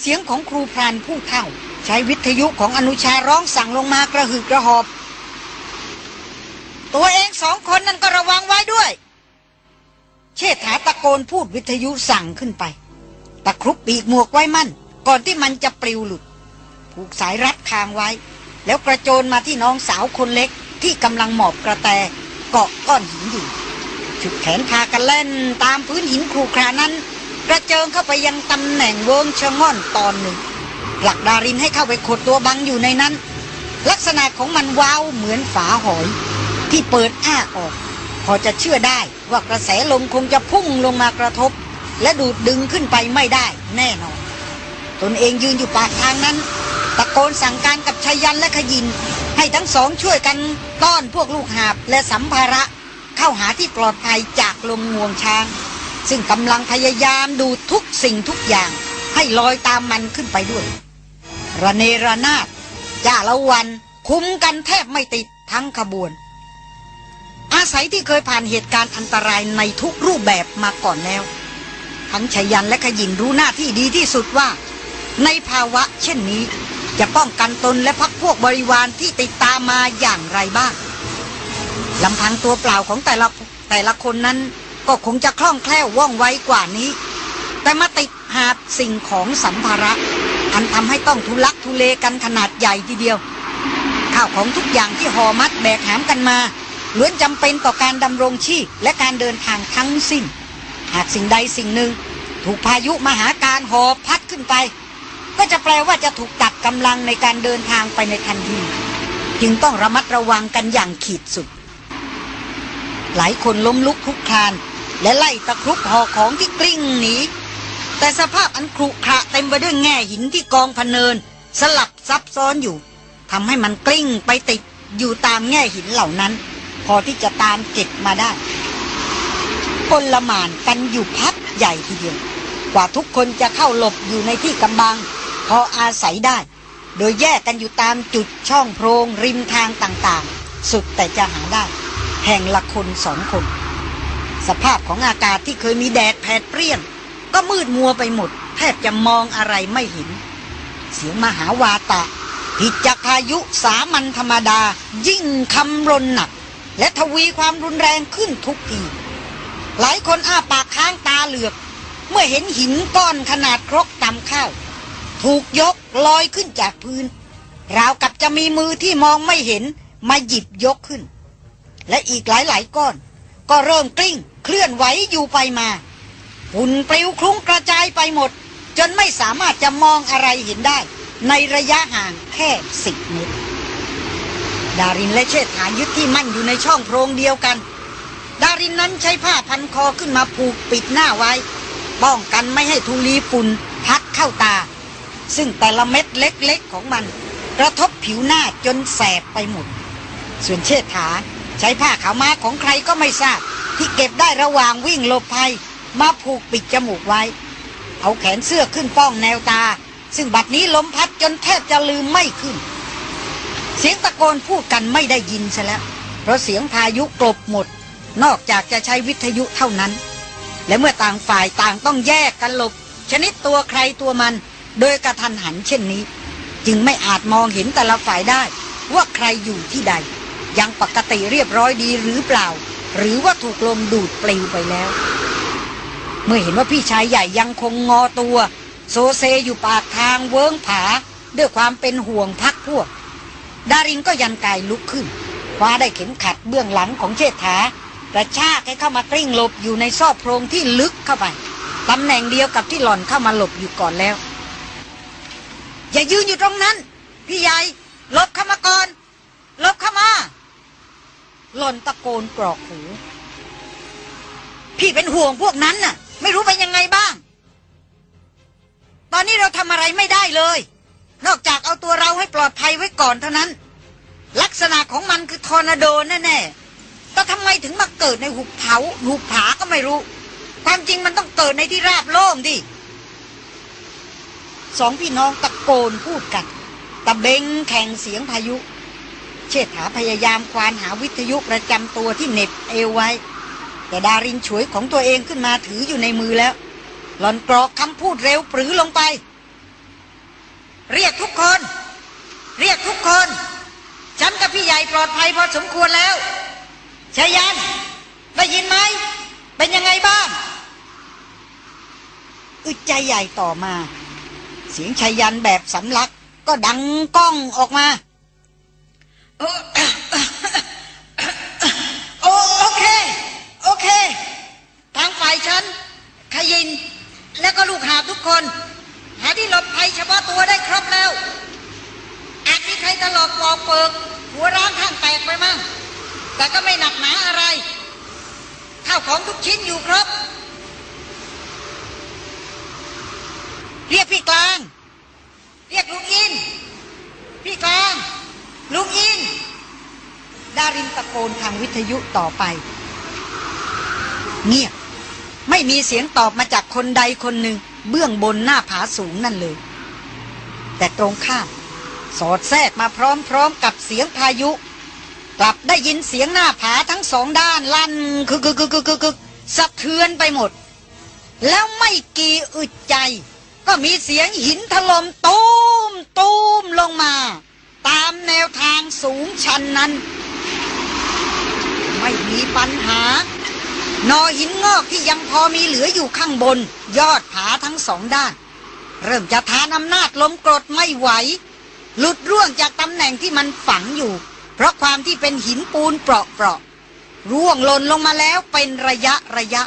เสียงของครูพรานผู้เฒ่า ใช้วิทยุของอนุชาร้องสั่งลงมากระหึกกระหอบ ตัวเองสองคนนั้นก็ระวังไว้ด้วย เชษฐาตะโกนพูดวิทยุสั่งขึ้นไป ตะครุบปีกหมวกไว้มั่น ก่อนที่มันจะปลิวหลุด ผูกสายรัดคางไว้ แล้วกระโจนมาที่น้องสาวคนเล็กที่กำลังหมอบกระแตเกาะก้อนหินอยู่ฉุดแขนพากันเล่นตามพื้นหินครูครานั้น กระเจิงเข้าไปยังตำแหน่งเวิงชะง่อนตอนหนึ่งผลักดารินให้เข้าไปขดตัวบังอยู่ในนั้น ลักษณะของมันว้าวเหมือนฝาหอย ที่เปิดอ้าออก พอจะเชื่อได้ว่ากระแสลมคงจะพุ่งลงมากระทบ และดูดดึงขึ้นไปไม่ได้แน่นอน ตนเองยืนอยู่ปากทางนั้น ตะโกนสั่งการกับชายันและขยิน ให้ทั้งสองช่วยกันต้อนพวกลูกหาบและสัมภาระเข้าหาที่ปลอดภัยจากลมงวงช้าง ซึ่งกำลังพยายามดูทุกสิ่งทุกอย่าง ให้ลอยตามมันขึ้นไปด้วย ระเนระนาดจ้าละวัน คุ้มกันแทบไม่ติดทั้งขบวน อาศัยที่เคยผ่านเหตุการณ์อันตรายในทุกรูปแบบมาก่อนแล้ว ทั้งชยันและขยินรู้หน้าที่ดีที่สุดว่า ในภาวะเช่นนี้ จะป้องกันตนและพักพวกบริวารที่ติดตามมาอย่างไรบ้างลำพังตัวเปล่าของแต่ละแต่ละคนนั้น ก็คงจะคล่องแคล่วว่องไวกว่านี้ แต่มาติดหาบสิ่งของสัมภาระ อันทำให้ต้องทุลักทุเลกันขนาดใหญ่ทีเดียว ข้าวของทุกอย่างที่ห่อมัดแบกหามกันมาล้วนจำเป็นต่อการดำรงชีพและการเดินทางทั้งสิ้น หากสิ่งใดสิ่งหนึ่ง ถูกพายุมหาการหอบพัดขึ้นไป ก็จะแปลว่าจะถูกตัดกำลังในการเดินทางไปในทันที จึงต้องระมัดระวังกันอย่างขีดสุด หลายคนล้มลุกคลุกคลาน และไล่ตะครุบห่อของที่กลิ้งหนีแต่สภาพอันครุขระเต็มไปด้วยแง่หินที่กองพเนิน สลับซับซ้อนอยู่ทำให้มันกลิ้งไปติดอยู่ตามแง่หินเหล่านั้น พอที่จะตามเก็บมาได้กลละหมานกันอยู่พักใหญ่ทีเดียวกว่าทุกคนจะเข้าหลบอยู่ในที่กำบัง พออาศัยได้ โดยแยกกันอยู่ตามจุดช่องโพรงริมทางต่างๆ สุดแต่จะหาได้ แห่งละคนสองคน สภาพของอากาศที่เคยมีแดดแผดเปรี้ยง ก็มืดมัวไปหมด แทบจะมองอะไรไม่เห็น เสียงมหาวาตะผิดจากพายุสามัญธรรมดา ยิ่งคำรนหนัก และทวีความรุนแรงขึ้นทุกทีหลายคนอ้าปากค้างตาเหลือก เมื่อเห็นหินก้อนขนาดครกตำข้าว ถูกยกลอยขึ้นจากพื้น ราวกับจะมีมือที่มองไม่เห็นมาหยิบยกขึ้น และอีกหลายๆก้อน ก็เริ่มกลิ้ง เคลื่อนไหวอยู่ไปมาฝุ่นปลิวคลุ้งกระจายไปหมด จนไม่สามารถจะมองอะไรเห็นได้ ในระยะห่างแค่สิบเมตร ดารินและเชษฐายึดที่มั่นอยู่ในช่องโพรงเดียวกัน ดารินนั้นใช้ผ้าพันคอขึ้นมาผูกปิดหน้าไว้ป้องกันไม่ให้ธุลีฝุ่นพัดเข้าตา ซึ่งแต่ละเม็ดเล็กๆของมัน กระทบผิวหน้าจนแสบไปหมด ส่วนเชษฐา ใช้ผ้าขาวม้าของใครก็ไม่ทราบ ที่เก็บได้ระหว่างวิ่งหลบภัย มาผูกปิดจมูกไว้ เอาแขนเสื้อขึ้นป้องแนวตา ซึ่งบัดนี้ลมพัดจนแทบจะลืมไม่ขึ้น เสียงตะโกนพูดกันไม่ได้ยินซะแล้ว เพราะเสียงพายุกลบหมด นอกจากจะใช้วิทยุเท่านั้น และเมื่อต่างฝ่ายต่างต้องแยกกันหลบ ชนิดตัวใครตัวมัน โดยกระทันหันเช่นนี้ จึงไม่อาจมองเห็นแต่ละฝ่ายได้ว่าใครอยู่ที่ใด ยังปกติเรียบร้อยดีหรือเปล่า หรือว่าถูกลมดูดปลิวไปแล้ว เมื่อเห็นว่าพี่ชายใหญ่ยังคงงอตัว โซเซอยู่ปากทางเวิ้งผา ด้วยความเป็นห่วงพักพวก ดารินก็ยันกายลุกขึ้นคว้าได้เข็มขัดเบื้องหลังของเชษฐากระชากให้เข้ามากลิ้งหลบอยู่ในซอกโพรงที่ลึกเข้าไปตำแหน่งเดียวกับที่หล่อนเข้ามาหลบอยู่ก่อนแล้ว อย่ายืนอยู่ตรงนั้น พี่ใหญ่หลบเข้ามาก่อนหลบเข้ามา หล่อนตะโกนกรอกหู พี่เป็นห่วงพวกนั้นน่ะ ไม่รู้เป็นยังไงบ้าง ตอนนี้เราทำอะไรไม่ได้เลย นอกจากเอาตัวเราให้ปลอดภัยไว้ก่อนเท่านั้น ลักษณะของมันคือทอร์นาโดแน่ๆแต่ทำไมถึงมาเกิดในหุบเขาหุบผาก็ไม่รู้ ความจริงมันต้องเกิดในที่ราบโล่งดิสองพี่น้องตะโกนพูดกันตะเบงแข่งเสียงพายุ เชษฐาพยายามควานหาวิทยุประจำตัวที่เน็บเอวไว้ แต่ดารินฉวยของตัวเองขึ้นมาถืออยู่ในมือแล้ว หล่อนกรอกคำพูดเร็วปรือลงไป เรียกทุกคน เรียกทุกคนฉันกับพี่ใหญ่ปลอดภัยพอสมควรแล้วชายัน ได้ยินไหม เป็นยังไงบ้าง อึดใจใหญ่ต่อมา เสียงชายันแบบสำลักก็ดังก้องออกมา โอโอเค โอเค ทางฝ่ายฉัน ขยิน และก็ลูกหาทุกคน หาที่หลบภัยเฉพาะตัวได้ครบแล้ว อาจมีใครตลอกปอกเปิก หัวร้างข้างแตกไปมั่ง แต่ก็ไม่หนักหนาอะไร ข้าวของทุกชิ้นอยู่ครบ เรียกพี่กลาง เรียกลุงอิน พี่กลาง ดารินตะโกนทางวิทยุต่อไป เงียบ ไม่มีเสียงตอบมาจากคนใดคนหนึ่ง เบื้องบนหน้าผาสูงนั่นเลย แต่ตรงข้าม สอดแทรกมาพร้อมๆกับเสียงพายุ กลับได้ยินเสียงหน้าผาทั้งสองด้านลั่นคือคือคือคือคือสะเทือนไปหมด แล้วไม่กี่อึดใจ ก็มีเสียงหินถล่มตูมตูมลงมา ตามแนวทางสูงชันนั้น ไม่มีปัญหา นอหินงอกที่ยังพอมีเหลืออยู่ข้างบน ยอดผาทั้งสองด้าน เริ่มจะทานอำนาจลมกรดไม่ไหว หลุดร่วงจากตำแหน่งที่มันฝังอยู่ เพราะความที่เป็นหินปูนเปราะเปราะๆร่วงหล่นลงมาแล้วเป็นระยะระยะ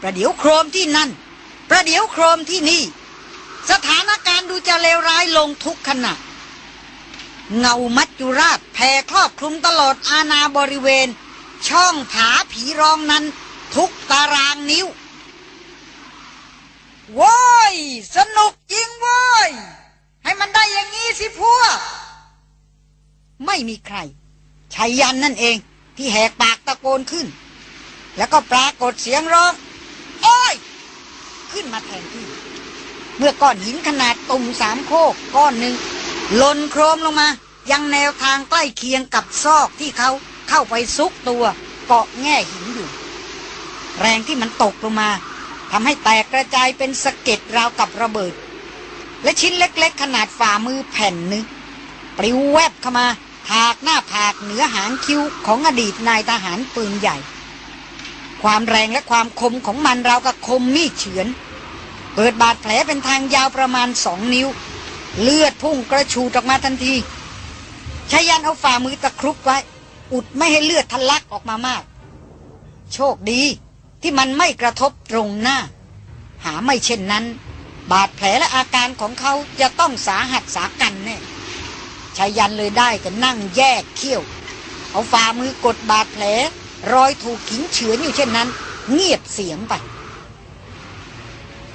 ประเดี๋ยวโครมที่นั่น ประเดี๋ยวโครมที่นี่ สถานการณ์ดูจะเลวร้ายลงทุกขณะเงามัจจุราชแผ่ครอบคลุมตลอดอาณาบริเวณ ช่องผาผีรองนั้น ทุกตารางนิ้วโว้ย สนุกจริงว้ย ให้มันได้อย่างงี้สิพวก ไม่มีใครชัยยันนั่นเองที่แหกปากตะโกนขึ้น แล้วก็ปรากฏเสียงร้อง โอ้ย ขึ้นมาแทนที่ เมื่อก้อนหินขนาดตุ่มสามโคกก้อนหนึ่งหล่นโครมลงมา ยังแนวทางใกล้เคียงกับซอกที่เขา เข้าไปซุกตัวเกาะแง่หินอยู่ แรงที่มันตกลงมาทำให้แตกกระจายเป็นสะเก็ดราวกับระเบิด และชิ้นเล็กๆ ขนาดฝ่ามือแผ่นหนึงปลิวแวบเข้ามาถากหน้าผากเหนือหางคิ้วของอดีตนายทหารปืนใหญ่ ความแรงและความคมของมันราวกับคมมีดเฉือน เปิดบาดแผลเป็นทางยาวประมาณสองนิ้ว เลือดพุ่งกระชูดออกมาทันทีชายันเอาฝ่ามือตะครุบไว้ อุดไม่ให้เลือดทะลักออกมามาก โชคดีที่มันไม่กระทบตรงหน้า หาไม่เช่นนั้น บาดแผลและอาการของเขาจะต้องสาหัสสากันแน่ชายันเลยได้กันนั่งแยกเขี้ยว เอาฝ่ามือกดบาดแผล รอยถูกขิงเฉือนอยู่เช่นนั้น เงียบเสียงไป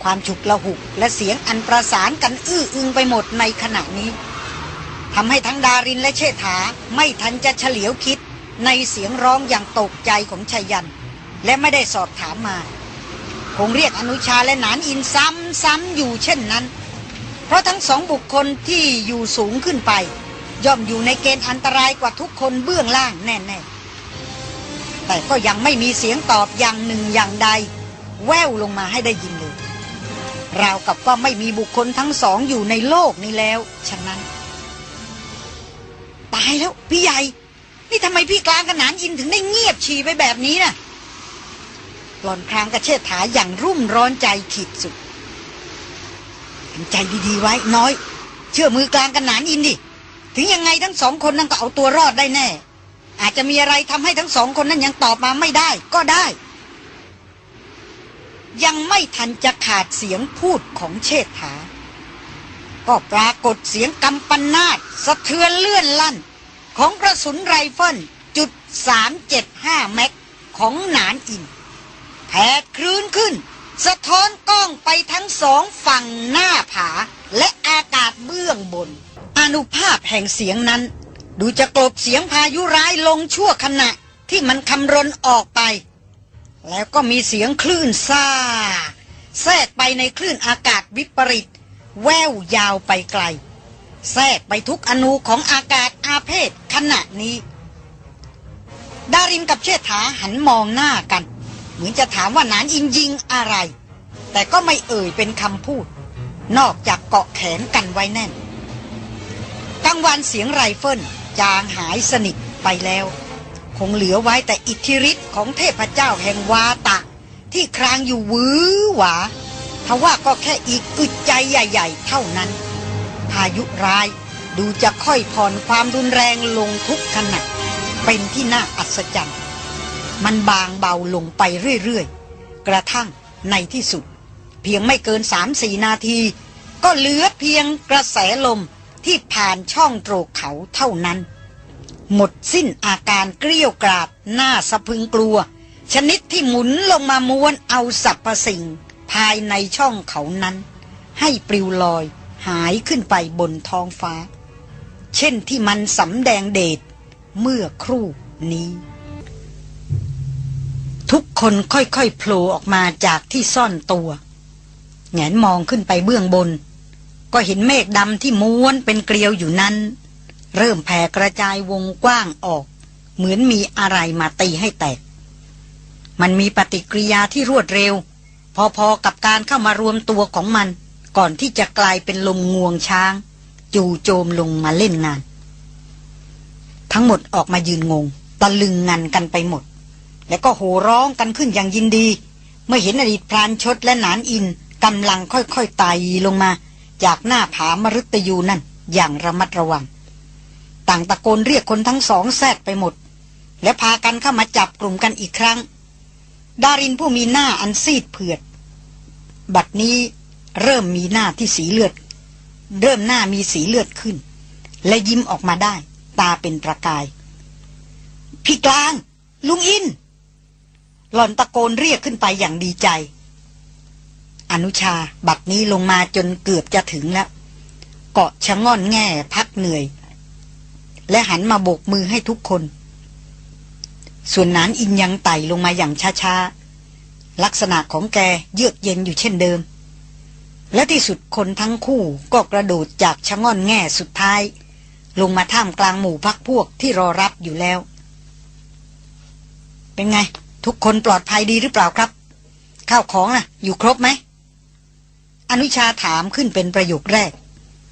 ความฉุกละหุกและเสียงอันประสานกันอื้ออึงไปหมดในขณะนี้ ทำให้ทั้งดารินและเชษฐาไม่ทันจะเฉลียวคิดในเสียงร้องอย่างตกใจของชายัน และไม่ได้สอบถามมา คงเรียกอนุชาและนานอินซ้ำๆอยู่เช่นนั้น เพราะทั้งสองบุคคลที่อยู่สูงขึ้นไป ย่อมอยู่ในเกณฑ์อันตรายกว่าทุกคนเบื้องล่างแน่ๆ แต่ก็ยังไม่มีเสียงตอบอย่างหนึ่งอย่างใด แววลงมาให้ได้ยินเลยราวกับว่าไม่มีบุคคลทั้งสองอยู่ในโลกนี้แล้ว ฉะนั้น ตายแล้ว พี่ใหญ่ นี่ทำไมพี่กลางกับหนานอินถึงได้เงียบฉี่ไปแบบนี้น่ะหลอนครางกระเชษฐาอย่างรุ่มร้อนใจขีดสุดทำใจดีๆไว้น้อย เชื่อมือกลางกันหนานอินดิ ถึงยังไงทั้งสองคนนั้นก็เอาตัวรอดได้แน่ อาจจะมีอะไรทำให้ทั้งสองคนนั้นยังตอบมาไม่ได้ ก็ได้ ยังไม่ทันจะขาดเสียงพูดของเชษฐา ก็ปรากฏเสียงกัมปนาทสะเทือนเลื่อนลั่น ของกระสุนไรเฟิลจุดสามเจ็ดห้า mag ของหนานอินแผดครืนขึ้น สะท้อนก้องไปทั้งสองฝั่งหน้าผา และอากาศเบื้องบน อานุภาพแห่งเสียงนั้น ดูจะกลบเสียงพายุร้ายลงชั่วขณะที่มันคำรนออกไป แล้วก็มีเสียงคลื่นซ่า แทรกไปในคลื่นอากาศวิปริต แววยาวไปไกล แทรกไปทุกอนูของอากาศอาเพศขณะนี้ ดารินกับเชษฐาหันมองหน้ากัน เหมือนจะถามว่านานอินยิงอะไร แต่ก็ไม่เอ่ยเป็นคำพูด นอกจากเกาะแขนกันไว้แน่นกลางวันเสียงไรเฟิลจางหายสนิทไปแล้ว คงเหลือไว้แต่อิทธิฤทธิ์ของเทพเจ้าแห่งวาตะ ที่ครางอยู่วื้อหวา ทว่าก็แค่อีกอึดใจใหญ่ ๆ เท่านั้น พายุร้ายดูจะค่อยผ่อนความรุนแรงลงทุกขณะเป็นที่น่าอัศจรรย์ มันบางเบาลงไปเรื่อย ๆ กระทั่งในที่สุด เพียงไม่เกินสามสี่นาที ก็เหลือเพียงกระแสลมที่ผ่านช่องโตรกเขาเท่านั้น หมดสิ้นอาการเกลี้ยวกราดหน้าสะพึงกลัว ชนิดที่หมุนลงมาม้วนเอาสรรพสิ่ง ภายในช่องเขานั้น ให้ปลิวลอยหายขึ้นไปบนท้องฟ้า เช่นที่มันสำแดงเดชเมื่อครู่นี้ ทุกคนค่อยๆโผล่ออกมาจากที่ซ่อนตัวแงนมองขึ้นไปเบื้องบน ก็เห็นเมฆดำที่ม้วนเป็นเกลียวอยู่นั้น เริ่มแผ่กระจายวงกว้างออก เหมือนมีอะไรมาตีให้แตก มันมีปฏิกิริยาที่รวดเร็ว พอๆกับการเข้ามารวมตัวของมัน ก่อนที่จะกลายเป็นลมงวงช้าง จู่โจมลงมาเล่นงาน ทั้งหมดออกมายืนงง ตะลึงงันกันไปหมด แล้วก็โห่ร้องกันขึ้นอย่างยินดี เมื่อเห็นอดีตพรานชดและหนานอินกำลังค่อยๆไต่ลงมา จากหน้าผามฤตยูนั่นอย่างระมัดระวัง ต่างตะโกนเรียกคนทั้งสองแซดไปหมด และพากันเข้ามาจับกลุ่มกันอีกครั้ง ดารินผู้มีหน้าอันซีดเผือด บัดนี้เริ่มมีหน้าที่สีเลือด เริ่มหน้ามีสีเลือดขึ้น และยิ้มออกมาได้ ตาเป็นประกาย พี่กลาง ลุงอิน หล่อนตะโกนเรียกขึ้นไปอย่างดีใจ อนุชาบัดนี้ลงมาจนเกือบจะถึงแล้ว เกาะชะง่อนแง่พักเหนื่อย และหันมาโบกมือให้ทุกคน ส่วนนานอินยังไต่ลงมาอย่างช้าๆ ลักษณะของแกเยือกเย็นอยู่เช่นเดิม และที่สุดคนทั้งคู่ก็กระโดดจากชะง่อนแง่สุดท้าย ลงมาท่ามกลางหมู่พักพวกที่รอรับอยู่แล้ว เป็นไง ทุกคนปลอดภัยดีหรือเปล่าครับ ข้าวของน่ะ อยู่ครบไหม อนุชาถามขึ้นเป็นประโยคแรก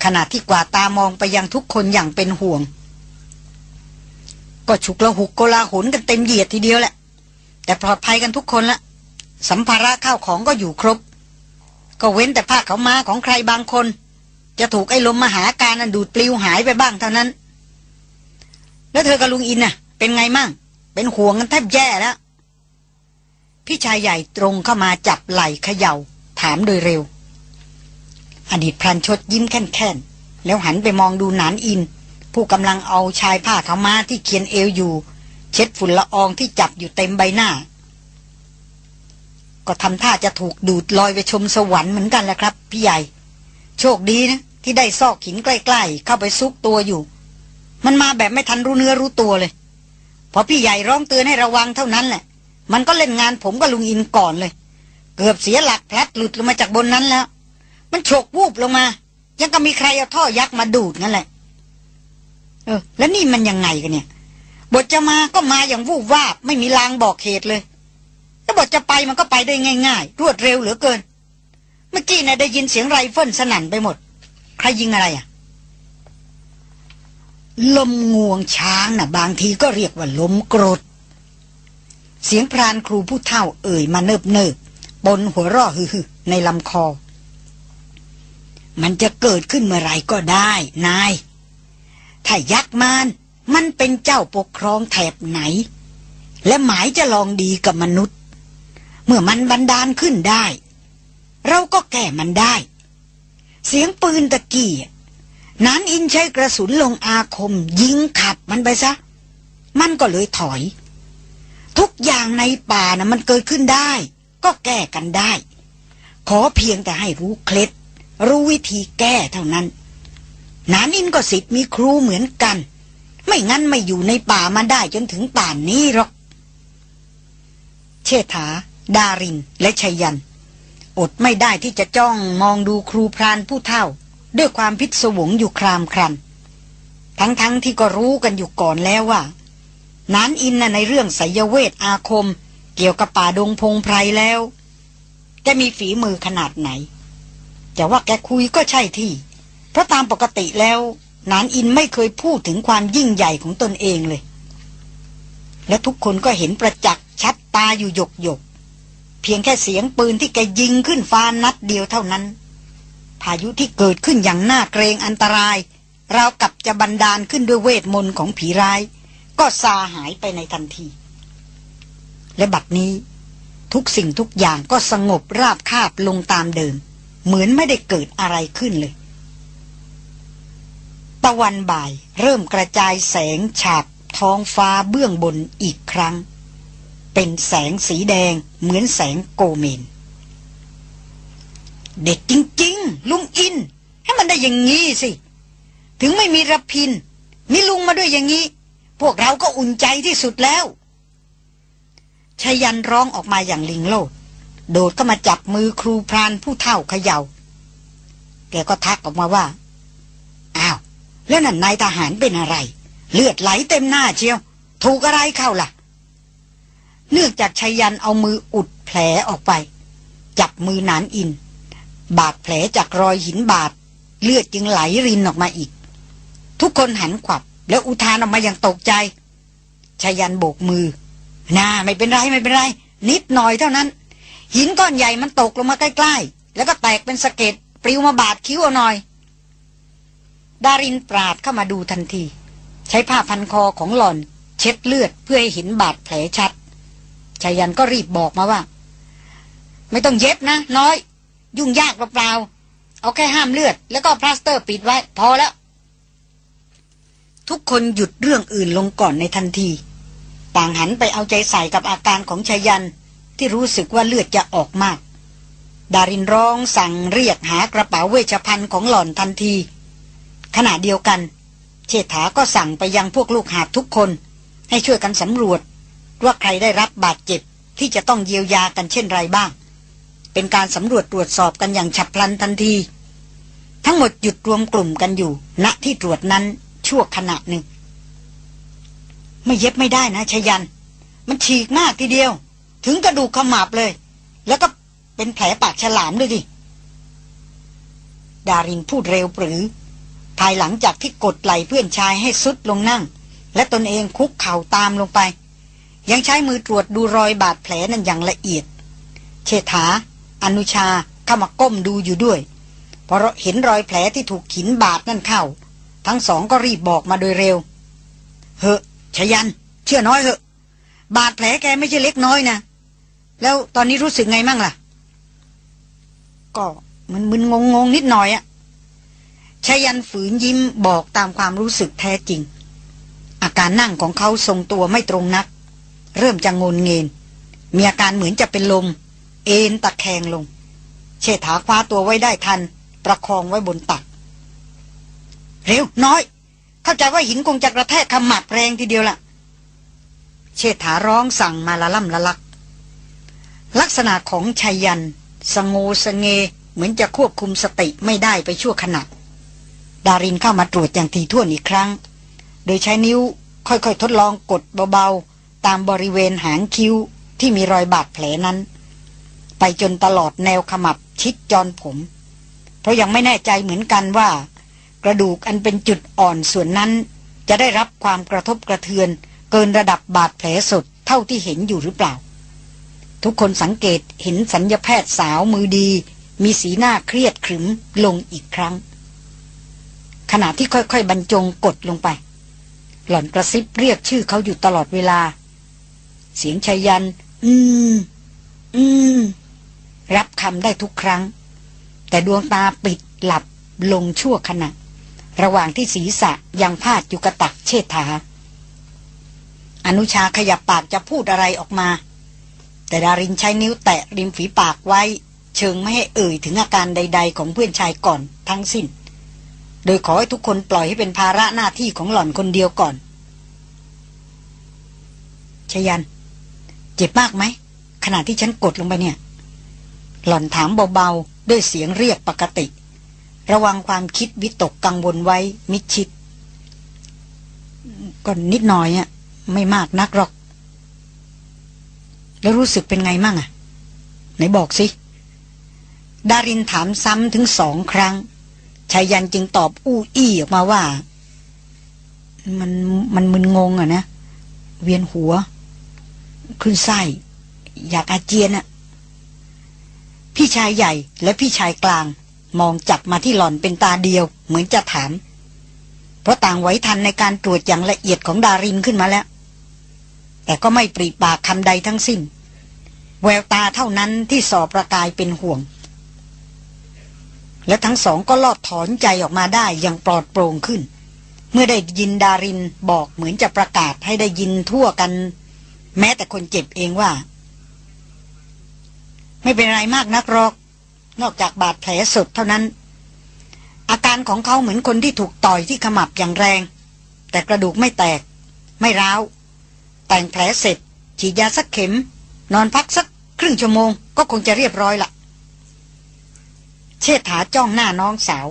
ขณะที่กว่าตามองไปยังทุกคนอย่างเป็นห่วง ก็ฉุกละหุกโกลาหนกันเต็มเหยียดทีเดียวแหละ แต่ปลอดภัยกันทุกคนละ สัมภาระข้าวของก็อยู่ครบ ก็เว้นแต่ผ้าเขาวมาของใครบางคน จะถูกไอ้ลมมหาการนันดูดปลิวหายไปบ้างเท่านั้น แล้วเธอกับลุงอินน่ะ เป็นไงมั่ง เป็นห่วงกันแทบแย่แล้ว พี่ชายใหญ่ตรงเข้ามาจับไหล่เขยา่า ถามโดยเร็ว อดีตพรันชดยิ้มแค่นๆแล้วหันไปมองดูนานอิน ผู้กำลังเอาชายผ้าขาวม้าที่เขียนเอวอยู่ เช็ดฝุ่นละอองที่จับอยู่เต็มใบหน้า ก็ทำท่าจะถูกดูดลอยไปชมสวรรค์เหมือนกันแหละครับ พี่ใหญ่ โชคดีนะ ที่ได้ซอกหินใกล้ๆ เข้าไปซุกตัวอยู่ มันมาแบบไม่ทันรู้เนื้อรู้ตัวเลย พอพี่ใหญ่ร้องเตือนให้ระวังเท่านั้นแหละ มันก็เล่นงานผมกับลุงอินก่อนเลย เกือบเสียหลักพลัดหลุดลงมาจากบนนั้นแล้ว มันโฉกวูบลงมา ยังก็มีใครเอาท่อยักษ์มาดูดนั่นแหละ ออ แล้วนี่มันยังไงกันเนี่ย บทจะมาก็มาอย่างวูบวาบไม่มีลางบอกเหตุเลยถ้าบทจะไปมันก็ไปได้ง่าย ๆ รวดเร็วเหลือเกิน เมื่อกี้น่ะได้ยินเสียงไรเฟิลสนั่นไปหมด ใครยิงอะไรอ่ะ ลมงวงช้างน่ะ บางทีก็เรียกว่าลมกรด เสียงพรานครูผู้เฒ่าเอ่ยมาเนิบเนิบปนหัวร่อฮือๆในลำคอ มันจะเกิดขึ้นเมื่อไรก็ได้ นาย ถ้ายักษ์มานมันเป็นเจ้าปกครองแถบไหน และหมายจะลองดีกับมนุษย์ เมื่อมันบันดาลขึ้นได้ เราก็แก้มันได้ เสียงปืนตะกี้นานอินใช้กระสุนลงอาคม ยิงขับมันไปซะ มันก็เลยถอย ทุกอย่างในป่านะมันเกิดขึ้นได้ ก็แก้กันได้ ขอเพียงแต่ให้รู้เคล็ด รู้วิธีแก้เท่านั้น นานอินก็สิทธิ์มีครูเหมือนกัน ไม่งั้นไม่อยู่ในป่ามาได้จนถึงป่านนี้หรอก เชษฐา ดาริน และชัยยัน อดไม่ได้ที่จะจ้องมองดูครูพรานผู้เฒ่า ด้วยความพิศวงอยู่ครามครัน ทั้งๆทที่ก็รู้กันอยู่ก่อนแล้วว่า นานอินน่ะในเรื่องไสยเวทอาคม เกี่ยวกับป่าดงพงไพรแล้วแกมีฝีมือขนาดไหน จะว่าแกคุยก็ใช่ที่ เพราะตามปกติแล้วนานอินไม่เคยพูดถึงความยิ่งใหญ่ของตนเองเลย และทุกคนก็เห็นประจักษ์ชัดตาอยู่หยกหยกเพียงแค่เสียงปืนที่แกยิงขึ้นฟ้านัดเดียวเท่านั้น พายุที่เกิดขึ้นอย่างน่าเกรงอันตรายราวกับจะบันดาลขึ้นด้วยเวทมนต์ของผีร้าย ก็ซาหายไปในทันที และบัดนี้ทุกสิ่งทุกอย่างก็สงบราบคาบลงตามเดิม เหมือนไม่ได้เกิดอะไรขึ้นเลย ตะวันบ่ายเริ่มกระจายแสงฉาบท้องฟ้าเบื้องบนอีกครั้ง เป็นแสงสีแดงเหมือนแสงโกเมน เด็ดจริง ๆ ลุงอิน ให้มันได้อย่างงี้สิ ถึงไม่มีรพิน มีลุงมาด้วยอย่างนี้ พวกเราก็อุ่นใจที่สุดแล้วชายันร้องออกมาอย่างลิงโลด โดดก็มาจับมือครูพรานผู้เท่าเขยา่า แกก็ทักออกมาว่า อ้าว แล้วนั่นนายทหารเป็นอะไร เลือดไหลเต็มหน้าเชียว ถูกอะไรเข้าล่ะ เนื่องจากชายันเอามืออุดแผลออกไป จับมือนานอิน บาดแผลจากรอยหินบาด เลือดจึงไหลรินออกมาอีก ทุกคนหันขวับ แล้วอุทานออกมาอย่างตกใจชายันโบกมือน่าไม่เป็นไรไม่เป็นไร นิดหน่อยเท่านั้น หินก้อนใหญ่มันตกลงมาใกล้ ๆ แล้วก็แตกเป็นสะเก็ดปลิวมาบาดคิ้วเอาหน่อย ดารินปราดเข้ามาดูทันที ใช้ผ้าพันคอของหล่อน เช็ดเลือดเพื่อให้เห็นบาดแผลชัดชายันก็รีบบอกมาว่า ไม่ต้องเย็บนะ น้อย ยุ่งยากเปล่าๆเอาแค่ห้ามเลือด แล้วก็พลาสเตอร์ปิดไว้ พอแล้ว ทุกคนหยุดเรื่องอื่นลงก่อนในทันที ต่างหันไปเอาใจใส่กับอาการของชายันที่รู้สึกว่าเลือดจะออกมาก ดารินร้องสั่งเรียกหากระเป๋าเวชภัณฑ์ของหล่อนทันที ขณะเดียวกัน เชษฐาก็สั่งไปยังพวกลูกหาบทุกคน ให้ช่วยกันสำรวจ ว่าใครได้รับบาดเจ็บที่จะต้องเยียวยากันเช่นไรบ้าง เป็นการสำรวจตรวจสอบกันอย่างฉับพลันทันที ทั้งหมดหยุดรวมกลุ่มกันอยู่ ณที่ตรวจนั้นชั่วขณะหนึ่ง ไม่เย็บไม่ได้นะชยัน มันฉีกมากทีเดียว ถึงกระดูกขมับเลย แล้วก็เป็นแผลปากฉลามด้วยดิดารินพูดเร็วปรือ ภายหลังจากที่กดไหลเพื่อนชายให้สุดลงนั่ง และตนเองคุกเข่าตามลงไป ยังใช้มือตรวจดูรอยบาดแผลนั้นอย่างละเอียด เชษฐา อนุชาเข้ามาก้มดูอยู่ด้วยพอเห็นรอยแผลที่ถูกขินบาดนั่นเข้า ทั้งสองก็รีบบอกมาโดยเร็ว เฮ้ชยัน เชื่อน้อยเหอะ บาดแผลแกไม่ใช่เล็กน้อยนะแล้วตอนนี้รู้สึกไงมั่งล่ะ ก็มันมึนงงงนิดหน่อยอะ ชายันฝืนยิ้มบอกตามความรู้สึกแท้จริง อาการนั่งของเขาทรงตัวไม่ตรงนัก เริ่มจะงนเงินมีอาการเหมือนจะเป็นลม เอ็นตะแคงลง เชษฐาคว้าตัวไว้ได้ทัน ประคองไว้บนตัก เร็วน้อย เข้าใจว่าหินคงจะกระแทกขมับแรงทีเดียวละ่ะ เชษฐาร้องสั่งมาละล่ำละลัก ลักษณะของชายัน สงโงสงเงเหมือนจะควบคุมสติไม่ได้ไปชั่วขณะ ดารินเข้ามาตรวจอย่างทีท่วนอีกครั้ง โดยใช้นิ้วค่อยๆทดลองกดเบาๆ ตามบริเวณหางคิ้วที่มีรอยบาดแผลนั้น ไปจนตลอดแนวขมับชิดจอนผม เพราะยังไม่แน่ใจเหมือนกันว่า กระดูกอันเป็นจุดอ่อนส่วนนั้นจะได้รับความกระทบกระเทือน เกินระดับบาดแผลสดเท่าที่เห็นอยู่หรือเปล่า ทุกคนสังเกตเห็นสัญญาแพทย์สาวมือดี มีสีหน้าเครียดขรึมลงอีกครั้ง ขณะที่ค่อยๆบรรจงกดลงไป หล่อนกระซิบเรียกชื่อเขาอยู่ตลอดเวลา เสียงชายัน อืม อืม รับคำได้ทุกครั้ง แต่ดวงตาปิดหลับลงชั่วขณะ ระหว่างที่ศีรษะยังพาดอยู่กระตักเชษฐา อนุชาขยับปากจะพูดอะไรออกมา แต่ดารินใช้นิ้วแตะริมฝีปากไว้ เชิงไม่ให้เอ่ยถึงอาการใด ๆ ของเพื่อนชายก่อนทั้งสิ้น โดยขอให้ทุกคนปล่อยให้เป็นภาระหน้าที่ของหล่อนคนเดียวก่อนชยัน เจ็บมากไหมขณะที่ฉันกดลงไปเนี่ย หล่อนถามเบาๆ ด้วยเสียงเรียกปกติ ระวังความคิดวิตกกังวลไว้มิชิดก็นิดหน่อยอะไม่มากนักหรอก แล้วรู้สึกเป็นไงมั่งอะไหนบอกสิดารินถามซ้ำถึงสองครั้ง ชายันจึงตอบอู้อี้ออกมาว่า มันมันมึนงงอะนะ เวียนหัวขึ้นไส้ อยากอาเจียนอะพี่ชายใหญ่และพี่ชายกลาง มองจับมาที่หล่อนเป็นตาเดียว เหมือนจะถาม เพราะต่างไว้ทันในการตรวจอย่างละเอียดของดารินขึ้นมาแล้ว แต่ก็ไม่ปรีปากคำใดทั้งสิ้น แววตาเท่านั้นที่สอบประกายเป็นห่วง และทั้งสองก็ลอดถอนใจออกมาได้อย่างปลอดโปร่งขึ้น เมื่อได้ยินดารินบอกเหมือนจะประกาศให้ได้ยินทั่วกัน แม้แต่คนเจ็บเองว่า ไม่เป็นไรมากนักหรอก นอกจากบาดแผลสดเท่านั้น อาการของเขาเหมือนคนที่ถูกต่อยที่ขมับอย่างแรง แต่กระดูกไม่แตก ไม่ร้าว แต่งแผลเสร็จฉีดยาสักเข็ม นอนพักสักครึ่งชั่วโมงก็คงจะเรียบร้อยละ เชษฐาจ้องหน้าน้องสาว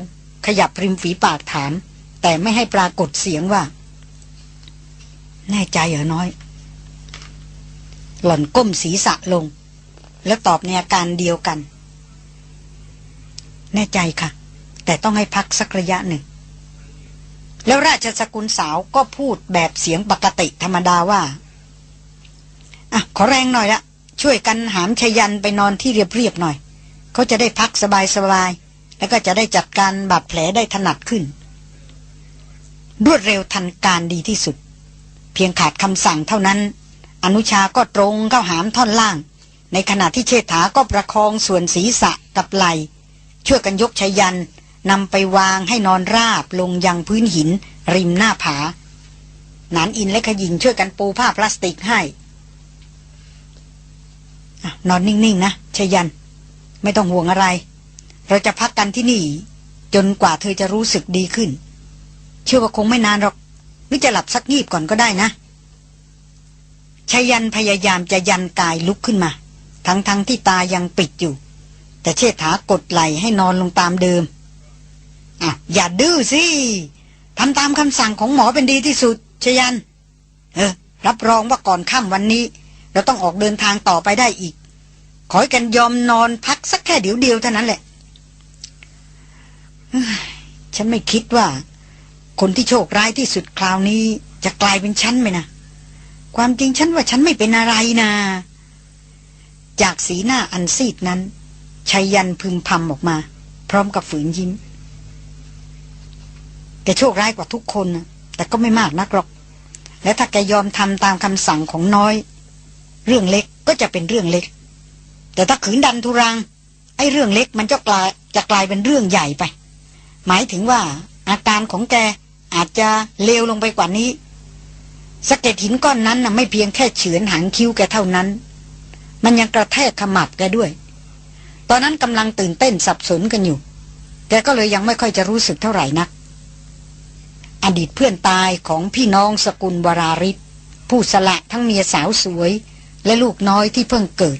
ขยับริมฝีปากถาม แต่ไม่ให้ปรากฏเสียงว่า แน่ใจเหรอน้อย หล่อนก้มศีรษะลง แล้วตอบในอาการเดียวกัน แน่ใจค่ะ แต่ต้องให้พักสักระยะหนึ่ง แล้วราชสกุลสาวก็พูดแบบเสียงปกติธรรมดาว่าอะขอแรงหน่อยละช่วยกันหามชยันไปนอนที่เรียบๆหน่อย เขาจะได้พักสบายๆแล้วก็จะได้จัดการบาดแผลได้ถนัดขึ้น รวดเร็วทันการดีที่สุด เพียงขาดคำสั่งเท่านั้น อนุชาก็ตรงเข้าหามท่อนล่าง ในขณะที่เชษฐาก็ประคองส่วนศีรษะกับไหลช่วยกันยกชยันนำไปวางให้นอนราบลงยังพื้นหิน ริมหน้าผา นานอินและขยิงช่วยกันปูผ้าพลาสติกให้นอนนิ่งๆนะชยัน ไม่ต้องห่วงอะไร เราจะพักกันที่นี่ จนกว่าเธอจะรู้สึกดีขึ้น เชื่อว่าคงไม่นานหรอก หรือจะหลับสักงีบก่อนก็ได้นะชยันพยายามจะยันกายลุกขึ้นมา ทั้งๆทที่ตายังปิดอยู่ แต่เชษฐากดไหลให้นอนลงตามเดิมอะอย่าดื้อสิทำตามคำสั่งของหมอเป็นดีที่สุดชยัน เออ รับรองว่าก่อนค่ำวันนี้ เราต้องออกเดินทางต่อไปได้อีก ขอให้กันยอมนอนพักสักแค่เดี๋ยวเดียวเท่านั้นแหละฉันไม่คิดว่า คนที่โชคร้ายที่สุดคราวนี้จะกลายเป็นฉันไหมนะ ความจริงฉันว่าฉันไม่เป็นอะไรนะ จากสีหน้าอันซีดนั้นชัยยันพึมพำออกมา พร้อมกับฝืนยิ้ม แกโชคร้ายกว่าทุกคนนะแต่ก็ไม่มากนักหรอก และถ้าแกยอมทำตามคำสั่งของน้อย เรื่องเล็กก็จะเป็นเรื่องเล็ก แต่ถ้าขืนดันทุรัง ไอ้เรื่องเล็กมันจะกลายจะกลายเป็นเรื่องใหญ่ไป หมายถึงว่าอาการของแกอาจจะเลวลงไปกว่านี้สะเก็ดหินก้อนนั้นน่ะไม่เพียงแค่เฉือนหางคิ้วแกเท่านั้น มันยังกระแทกขมับแกด้วย ตอนนั้นกำลังตื่นเต้นสับสนกันอยู่ แกก็เลยยังไม่ค่อยจะรู้สึกเท่าไหร่นัก อดีตเพื่อนตายของพี่น้องสกุลวราริศผู้สละทั้งเมียสาวสวย และลูกน้อยที่เพิ่งเกิด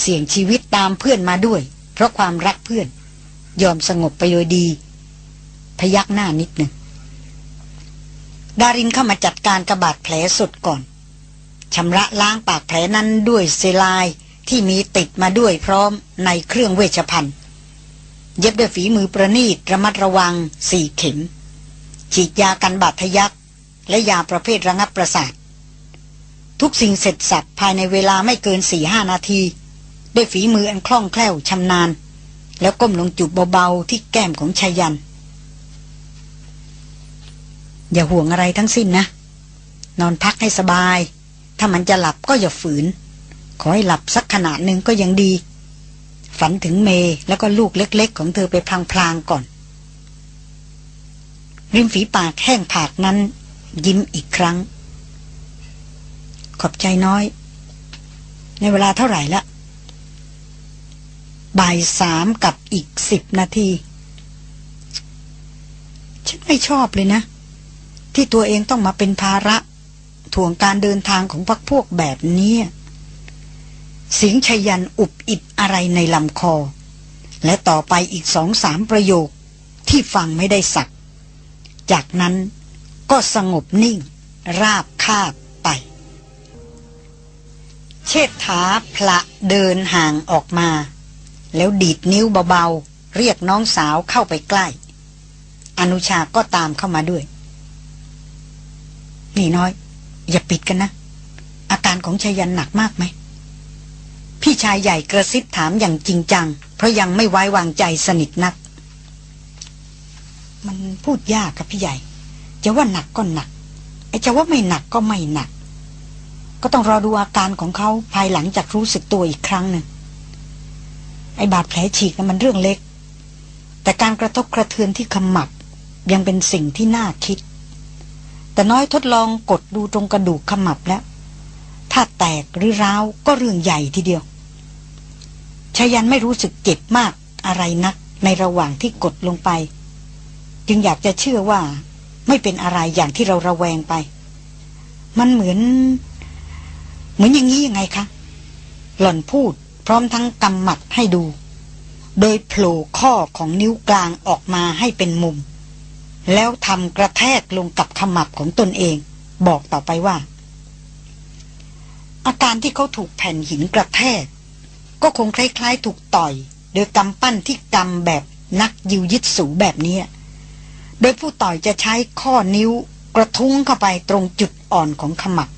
เสี่ยงชีวิตตามเพื่อนมาด้วย เพราะความรักเพื่อน ยอมสงบไปโดยดี พยักหน้านิดหนึ่ง ดารินเข้ามาจัดการกระบาดแผลสดก่อนชำระล้างปากแผลนั้นด้วยเซลายที่มีติดมาด้วยพร้อมในเครื่องเวชภัณฑ์ เย็บด้วยฝีมือประณีตระมัดระวังสี่เข็ม ฉีดยากันบาดทะยัก และยาประเภทระงับประสาท ทุกสิ่งเสร็จสับภายในเวลาไม่เกินสี่ห้านาที ด้วยฝีมืออันคล่องแคล่วชำนาญ แล้วก้มลงจุบเบาๆที่แก้มของชายัน อย่าห่วงอะไรทั้งสิ้นนะ นอนพักให้สบาย ถ้ามันจะหลับก็อย่าฝืน ขอให้หลับสักขนาดหนึ่งก็ยังดี ฝันถึงเมแล้วก็ลูกเล็ก ๆ ของเธอไปพลางๆก่อน ริมฝีปากแห้งผากนั้น ยิ้มอีกครั้ง ขอบใจน้อย ในเวลาเท่าไหร่ละ บ่ายสามกับอีกสิบนาที ฉันไม่ชอบเลยนะ ที่ตัวเองต้องมาเป็นภาระถ่วงการเดินทางของพักพวกแบบนี้เสียงชยันอุบอิบอะไรในลำคอ และต่อไปอีกสองสามประโยคที่ฟังไม่ได้สัก จากนั้นก็สงบนิ่ง ราบคาบไป เชิดถาพละเดินห่างออกมา แล้วดีดนิ้วเบาๆ เรียกน้องสาวเข้าไปใกล้ อนุชาก็ตามเข้ามาด้วย นี่น้อย อย่าปิดกันนะ อาการของชายันหนักมากไหม พี่ชายใหญ่กระซิบถามอย่างจริงจัง เพราะยังไม่ไว้วางใจสนิทนัก มันพูดยากครับพี่ใหญ่ จะว่าหนักก็หนักไอ้จะว่าไม่หนักก็ไม่หนัก ก็ต้องรอดูอาการของเขาภายหลังจากรู้สึกตัวอีกครั้งหนึ่ง ไอบาดแผลฉีกนั้นมันเรื่องเล็ก แต่การกระทบกระเทือนที่ขมับยังเป็นสิ่งที่น่าคิด แต่น้อยทดลองกดดูตรงกระดูกขมับแล้ว ถ้าแตกหรือร้าวก็เรื่องใหญ่ทีเดียวชายันไม่รู้สึกเจ็บมากอะไรนักในระหว่างที่กดลงไป จึงอยากจะเชื่อว่า ไม่เป็นอะไรอย่างที่เราระแวงไป มันเหมือน เหมือนอย่างนี้ยังไงคะ หล่อนพูด พร้อมทั้งกำหมัดให้ดู โดยโผล่ข้อของนิ้วกลางออกมาให้เป็นมุม แล้วทำกระแทกลงกับขมับของตนเอง บอกต่อไปว่า อาการที่เขาถูกแผ่นหินกระแทก ก็คงคล้ายๆ ถูกต่อย โดยกำปั้นที่กำแบบนักยิวยิดสูแบบนี้ โดยผู้ต่อยจะใช้ข้อนิ้วกระทุ้งเข้าไปตรงจุดอ่อนของขมับ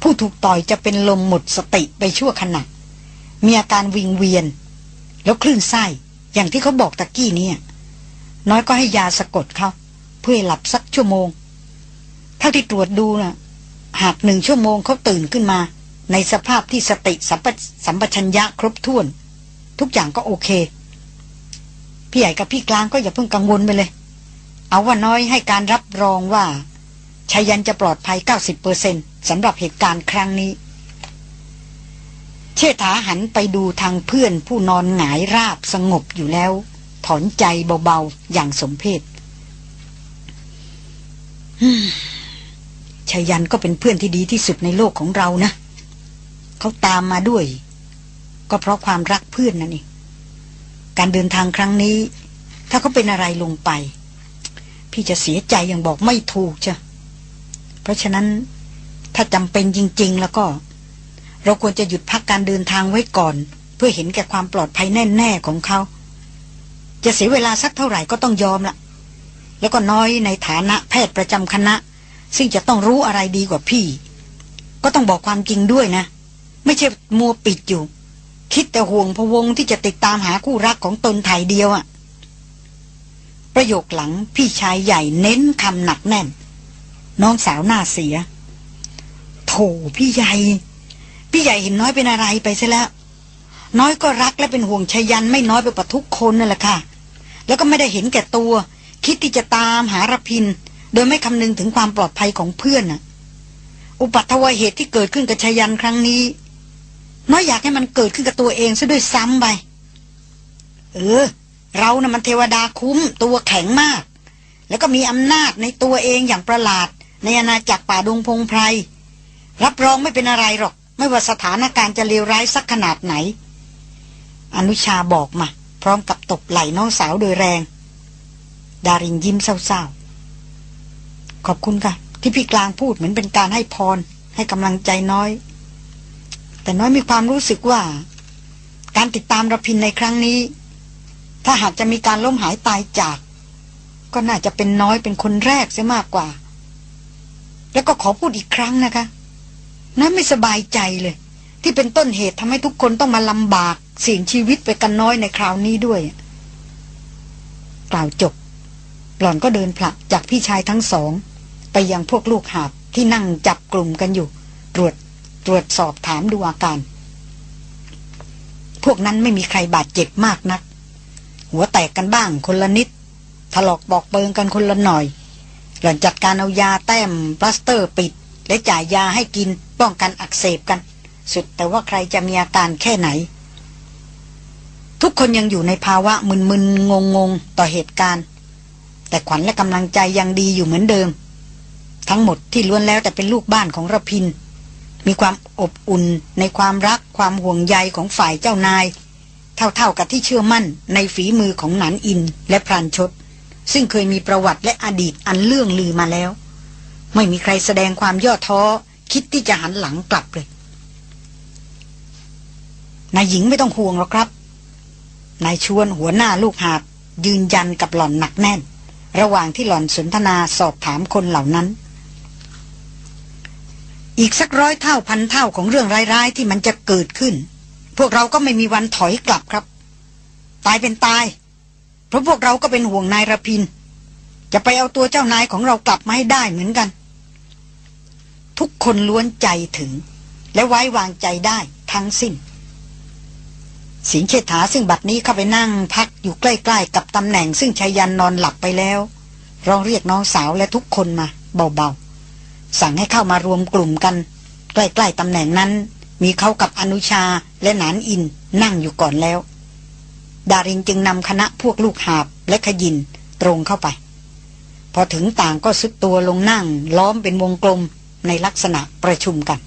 ผู้ถูกต่อยจะเป็นลมหมดสติไปชั่วขณะ มีอาการวิงเวียน แล้วคลื่นไส้อย่างที่เขาบอกตะกี้เนี่ยน้อยก็ให้ยาสะกดเขาเพื่อหลับสักชั่วโมง เท่าที่ตรวจดูนะ่ะ หากหนึ่งชั่วโมงเขาตื่นขึ้นมา ในสภาพที่สติสัมปสัมปชัญญะครบถ้วน ทุกอย่างก็โอเค พี่ใหญ่กับพี่กลางก็อย่าเพิ่งกังวลไปเลย เอาว่าน้อยให้การรับรองว่าชายันจะปลอดภัย 90%สำหรับเหตุการณ์ครั้งนี้ เชษฐาหันไปดูทางเพื่อนผู้นอนหงายราบสงบอยู่แล้ว ถอนใจเบาๆ อย่างสมเพชชายันก็เป็นเพื่อนที่ดีที่สุดในโลกของเรานะ เขาตามมาด้วย ก็เพราะความรักเพื่อนนั่นเอง การเดินทางครั้งนี้ ถ้าเขาเป็นอะไรลงไป พี่จะเสียใจอย่างบอกไม่ถูกจ้ะเพราะฉะนั้นถ้าจำเป็นจริง ๆ แล้วก็ เราควรจะหยุดพักการเดินทางไว้ก่อน เพื่อเห็นแก่ความปลอดภัยแน่ๆของเขา จะเสียเวลาสักเท่าไหร่ก็ต้องยอมละแล้วก็น้อยในฐานะแพทย์ประจำคณะ ซึ่งจะต้องรู้อะไรดีกว่าพี่ ก็ต้องบอกความจริงด้วยนะ ไม่ใช่มัวปิดอยู่ คิดแต่ห่วงพวงที่จะติดตามหาคู่รักของตนไทยเดียวอะประโยคหลังพี่ชายใหญ่เน้นคำหนักแน่น น้องสาวหน้าเสียโถพี่ใหญ่ พี่ใหญ่เห็นน้อยเป็นอะไรไปซะแล้ว น้อยก็รักและเป็นห่วงชยันไม่น้อยไปกว่าทุกคนนั่นแหละค่ะ แล้วก็ไม่ได้เห็นแก่ตัว คิดที่จะตามหารพิน โดยไม่คำนึงถึงความปลอดภัยของเพื่อนน่ะ อุปัตวเหตุที่เกิดขึ้นกับชยันครั้งนี้ น้อยอยากให้มันเกิดขึ้นกับตัวเองซะด้วยซ้ำไป เออ เรานะ่ะมันเทวดาคุ้ม ตัวแข็งมาก แล้วก็มีอำนาจในตัวเองอย่างประหลาด ในอาณาจักรป่าดงพงไพรรับรองไม่เป็นอะไรหรอก ไม่ว่าสถานการณ์จะเลวร้ายสักขนาดไหน อนุชาบอกมา พร้อมกับตบไหล่น้องสาวโดยแรง ดารินยิ้มเศร้าๆ ขอบคุณค่ะ ที่พี่กลางพูดเหมือนเป็นการให้พร ให้กำลังใจน้อย แต่น้อยมีความรู้สึกว่า การติดตามระพินในครั้งนี้ ถ้าหากจะมีการล้มหายตายจาก ก็น่าจะเป็นน้อยเป็นคนแรกเสียมากกว่า แล้วก็ขอพูดอีกครั้งนะคะ น้อยไม่สบายใจเลย ที่เป็นต้นเหตุทำให้ทุกคนต้องมาลำบากเสี่ยงชีวิตไปกันน้อยในคราวนี้ด้วย กล่าวจบ หล่อนก็เดินผลักจากพี่ชายทั้งสอง ไปยังพวกลูกหาบที่นั่งจับกลุ่มกันอยู่ ตรวจตรวจสอบถามดูอาการ พวกนั้นไม่มีใครบาดเจ็บมากนัก หัวแตกกันบ้างคนละนิด ถลอกปอกเปิกกันคนละหน่อย หล่อนจัดการเอายาแต้ม พลาสเตอร์ปิด และจ่ายยาให้กิน ป้องกันอักเสบกัน สุดแต่ว่าใครจะมีอาการแค่ไหน ทุกคนยังอยู่ในภาวะมึนๆงงๆต่อเหตุการณ์ แต่ขวัญและกำลังใจยังดีอยู่เหมือนเดิม ทั้งหมดที่ล้วนแล้วแต่เป็นลูกบ้านของระพิน มีความอบอุ่นในความรักความห่วงใยของฝ่ายเจ้านาย เท่าๆกับที่เชื่อมั่นในฝีมือของหนานอินและพรานชดซึ่งเคยมีประวัติและอดีตอันเลื่องลือมาแล้ว ไม่มีใครแสดงความย่อท้อ คิดที่จะหันหลังกลับเลย นายหญิงไม่ต้องห่วงหรอกครับ นายชวนหัวหน้าลูกหาบยืนยันกับหล่อนหนักแน่น ระหว่างที่หล่อนสนทนาสอบถามคนเหล่านั้น อีกสักร้อยเท่าพันเท่าของเรื่องร้ายๆที่มันจะเกิดขึ้น พวกเราก็ไม่มีวันถอยกลับครับ ตายเป็นตาย เพราะพวกเราก็เป็นห่วงนายระพิน จะไปเอาตัวเจ้านายของเรากลับมาให้ได้เหมือนกัน ทุกคนล้วนใจถึง และไว้วางใจได้ทั้งสิ้น สิงเชษฐาซึ่งบัดนี้เข้าไปนั่งพักอยู่ใกล้ ๆ กับตำแหน่งซึ่งชายันนอนหลับไปแล้วร้องเรียกน้องสาวและทุกคนมาเบาๆ สั่งให้เข้ามารวมกลุ่มกัน ใกล้ๆตำแหน่งนั้น มีเขากับอนุชาและหนานอินนั่งอยู่ก่อนแล้ว ดารินจึงนำคณะพวกลูกหาบและขยินตรงเข้าไป พอถึงต่างก็ซุดตัวลงนั่ง ล้อมเป็นวงกลม ในลักษณะประชุมกัน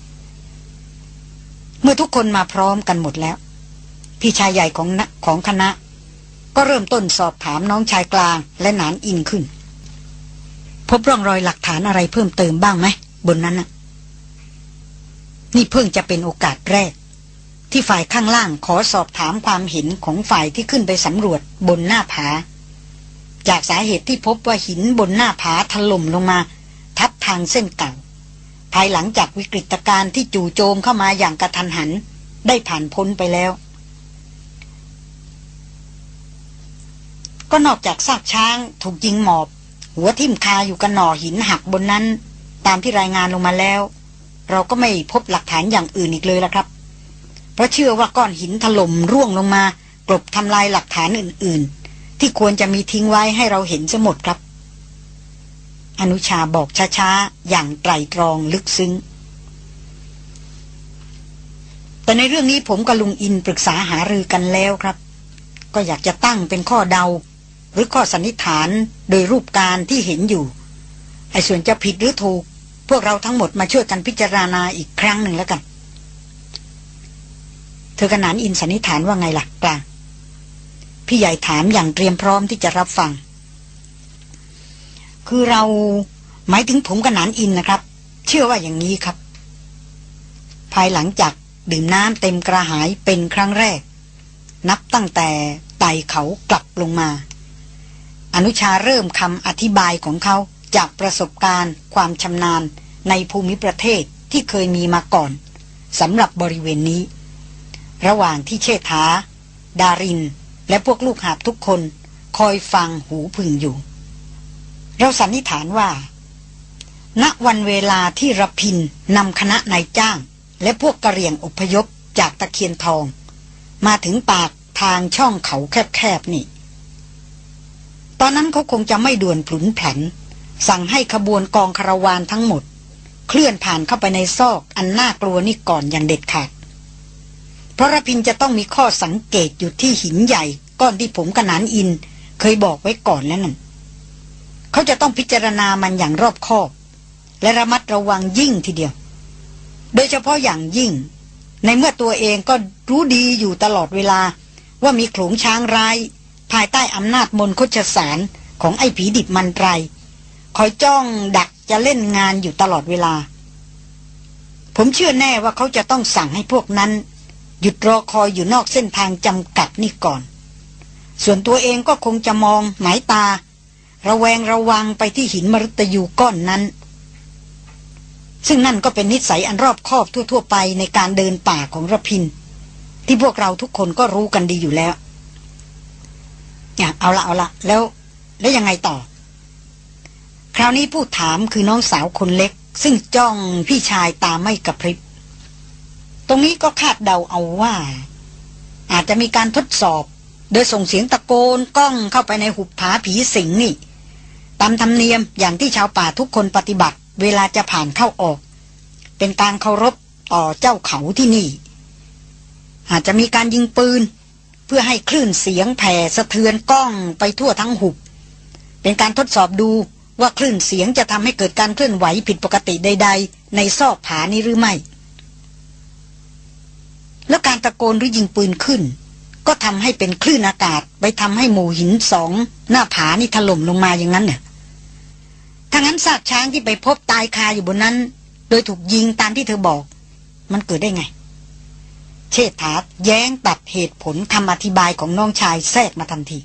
เมื่อทุกคนมาพร้อมกันหมดแล้ว พี่ชายใหญ่ของของคณะ ก็เริ่มต้นสอบถามน้องชายกลางและหนานอินขึ้น พบร่องรอยหลักฐานอะไรเพิ่มเติมบ้างไหม บนนั้นน่ะ นี่เพิ่งจะเป็นโอกาสแรก ที่ฝ่ายข้างล่างขอสอบถามความเห็นของฝ่ายที่ขึ้นไปสำรวจบนหน้าผาจากสาเหตุที่พบว่าหินบนหน้าผาถล่มลงมา ทับทางเส้นเก่า ภายหลังจากวิกฤตการณ์ที่จู่โจมเข้ามาอย่างกระทันหัน ได้ผ่านพ้นไปแล้ว ก็นอกจากซากช้างถูกยิงหมอบ หัวทิ่มคาอยู่กันหน่อหินหักบนนั้น ตามที่รายงานลงมาแล้ว เราก็ไม่พบหลักฐานอย่างอื่นอีกเลยละครับ เพราะเชื่อว่าก้อนหินถล่มร่วงลงมากลบทำลายหลักฐานอื่น ๆ ที่ควรจะมีทิ้งไว้ให้เราเห็นซะหมดครับ อนุชาบอกช้าๆ อย่างไตรตรองลึกซึ้ง แต่ในเรื่องนี้ผมกับลุงอินปรึกษาหารือกันแล้วครับ ก็อยากจะตั้งเป็นข้อเดา หรือข้อสันนิษฐานโดยรูปการที่เห็นอยู่ไอ้ส่วนจะผิดหรือถูก พวกเราทั้งหมดมาช่วยกันพิจารณาอีกครั้งหนึ่งแล้วกัน เธอกนานอินสันนิษฐานว่าไงล่ะกลางพี่ใหญ่ถามอย่างเตรียมพร้อมที่จะรับฟัง คือเราหมายถึงผมกนานอินนะครับ เชื่อว่าอย่างนี้ครับ ภายหลังจากดื่มน้ำเต็มกระหายเป็นครั้งแรก นับตั้งแต่ไต่เขากลับลงมา อนุชาเริ่มคำอธิบายของเขาจากประสบการณ์ความชำนาญในภูมิประเทศที่เคยมีมาก่อนสำหรับบริเวณนี้ ระหว่างที่เชษฐา ดาริน และพวกลูกหาบทุกคนคอยฟังหูพึ่งอยู่ เราสันนิษฐานว่า ณวันเวลาที่รพินนำคณะนายจ้าง และพวกกระเรียงอพยพจากตะเคียนทอง มาถึงปากทางช่องเขาแคบๆนี่ ตอนนั้นเขาคงจะไม่ด่วนผลุนผันสั่งให้ขบวนกองคาราวานทั้งหมด เคลื่อนผ่านเข้าไปในซอกอันน่ากลัวนี่ก่อนอย่างเด็ดขาด เพราะรพินจะต้องมีข้อสังเกตอยู่ที่หินใหญ่ก้อนที่ผมกระนานอิน เคยบอกไว้ก่อนแล้วนั่น เขาจะต้องพิจารณามันอย่างรอบคอบ และระมัดระวังยิ่งทีเดียว โดยเฉพาะอย่างยิ่ง ในเมื่อตัวเองก็รู้ดีอยู่ตลอดเวลา ว่ามีโขลงช้างร้าย ภายใต้อำนาจมนคชสารของไอ้ผีดิบมันไรคอยจ้องดักจะเล่นงานอยู่ตลอดเวลา ผมเชื่อแน่ว่าเขาจะต้องสั่งให้พวกนั้น หยุดรอคอยอยู่นอกเส้นทางจำกัดนี่ก่อน ส่วนตัวเองก็คงจะมองหมายตา ระแวงระวังไปที่หินมรุตยูก้อนนั้น ซึ่งนั่นก็เป็นนิสัยอันรอบคอบทั่ว ๆ ไปในการเดินป่าของระพิน ที่พวกเราทุกคนก็รู้กันดีอยู่แล้วอย่าเอาละเอาละแล้ว แล้วยังไงต่อ คราวนี้ผู้ถามคือน้องสาวคนเล็ก ซึ่งจ้องพี่ชายตาไม่กระพริบ ตรงนี้ก็คาดเดาเอาว่า อาจจะมีการทดสอบ โดยส่งเสียงตะโกนก้องเข้าไปในหุบผาผีสิงนี่ ตามธรรมเนียมอย่างที่ชาวป่าทุกคนปฏิบัติ เวลาจะผ่านเข้าออก เป็นการเคารพต่อเจ้าเขาที่นี่ อาจจะมีการยิงปืน เพื่อให้คลื่นเสียงแผ่สะเทือนก้องไปทั่วทั้งหุบ เป็นการทดสอบดูว่าคลื่นเสียงจะทำให้เกิดการเคลื่อนไหวผิดปกติใด ๆ ในซอกผานี้หรือไม่ แล้วการตะโกนหรือยิงปืนขึ้น ก็ทำให้เป็นคลื่นอากาศ ไปทำให้หมู่หินสองหน้าผานี่ถล่มลงมาอย่างนั้นเนี่ย ถ้างั้นซากช้างที่ไปพบตายคาอยู่บนนั้น โดยถูกยิงตามที่เธอบอก มันเกิดได้ไง เชษฐาแย้งตัดเหตุผลคำอธิบายของน้องชายแทรกมาทันที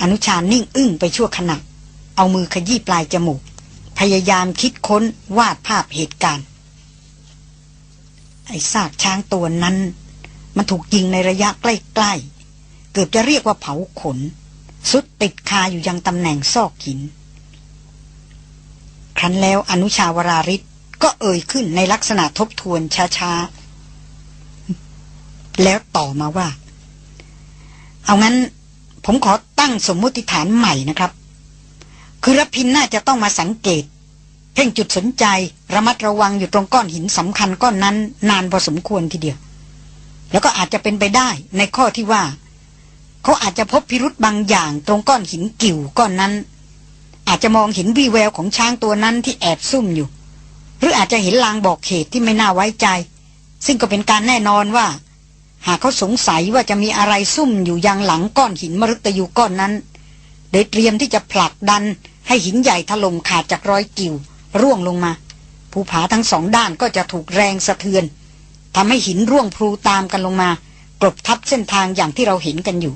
อนุชานิ่งอึ้งไปชั่วขณะ เอามือขยี้ปลายจมูก พยายามคิดค้นวาดภาพเหตุการณ์ ไอ้ซากช้างตัวนั้น มันถูกยิงในระยะใกล้ๆ เกือบจะเรียกว่าเผาขน สุดติดคาอยู่ยังตำแหน่งซอกหิน รั้นแล้วอนุชาวราริศก็เอ่ยขึ้นในลักษณะทบทวนช้าๆ แล้วต่อมาว่า เอางั้นผมขอตั้งสมมุติฐานใหม่นะครับ คือรพินน่าจะต้องมาสังเกต เพ่งจุดสนใจระมัดระวังอยู่ตรงก้อนหินสำคัญก้อนนั้น นานพอสมควรทีเดียว แล้วก็อาจจะเป็นไปได้ในข้อที่ว่า เขาอาจจะพบพิรุษบางอย่างตรงก้อนหินกิ่วก้อนนั้น อาจจะมองเห็นวีแววของช้างตัวนั้นที่แอบซุ่มอยู่ หรืออาจจะเห็นลางบอกเหตุที่ไม่น่าไว้ใจ ซึ่งก็เป็นการแน่นอนว่า หากเขาสงสัยว่าจะมีอะไรซุ่มอยู่ยังหลังก้อนหินมฤตยูก้อนนั้น โดยเตรียมที่จะผลักดันให้หินใหญ่ถล่มขาดจากรอยกิ่ว ร่วงลงมาภูผาทั้งสองด้านก็จะถูกแรงสะเทือนทำให้หินร่วงพลูตามกันลงมากลบทับเส้นทางอย่างที่เราเห็นกันอยู่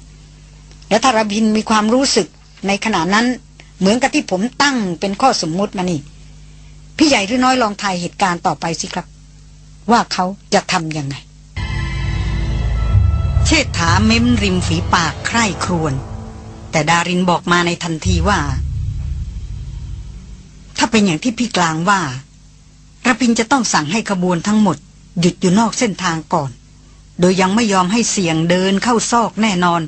และถ้ารบินมีความรู้สึกในขณะนั้น เหมือนกับที่ผมตั้งเป็นข้อสมมติมานี่ พี่ใหญ่หรือน้อยลองทายเหตุการณ์ต่อไปสิครับ ว่าเขาจะทำยังไง เชษฐาเม้มริมฝีปากใคร่ครวญแต่ดารินบอกมาในทันทีว่า ถ้าเป็นอย่างที่พี่กลางว่าระพินจะต้องสั่งให้ขบวนทั้งหมด หยุดอยู่นอกเส้นทางก่อน โดยยังไม่ยอมให้เสี่ยงเดินเข้าซอกแน่นอน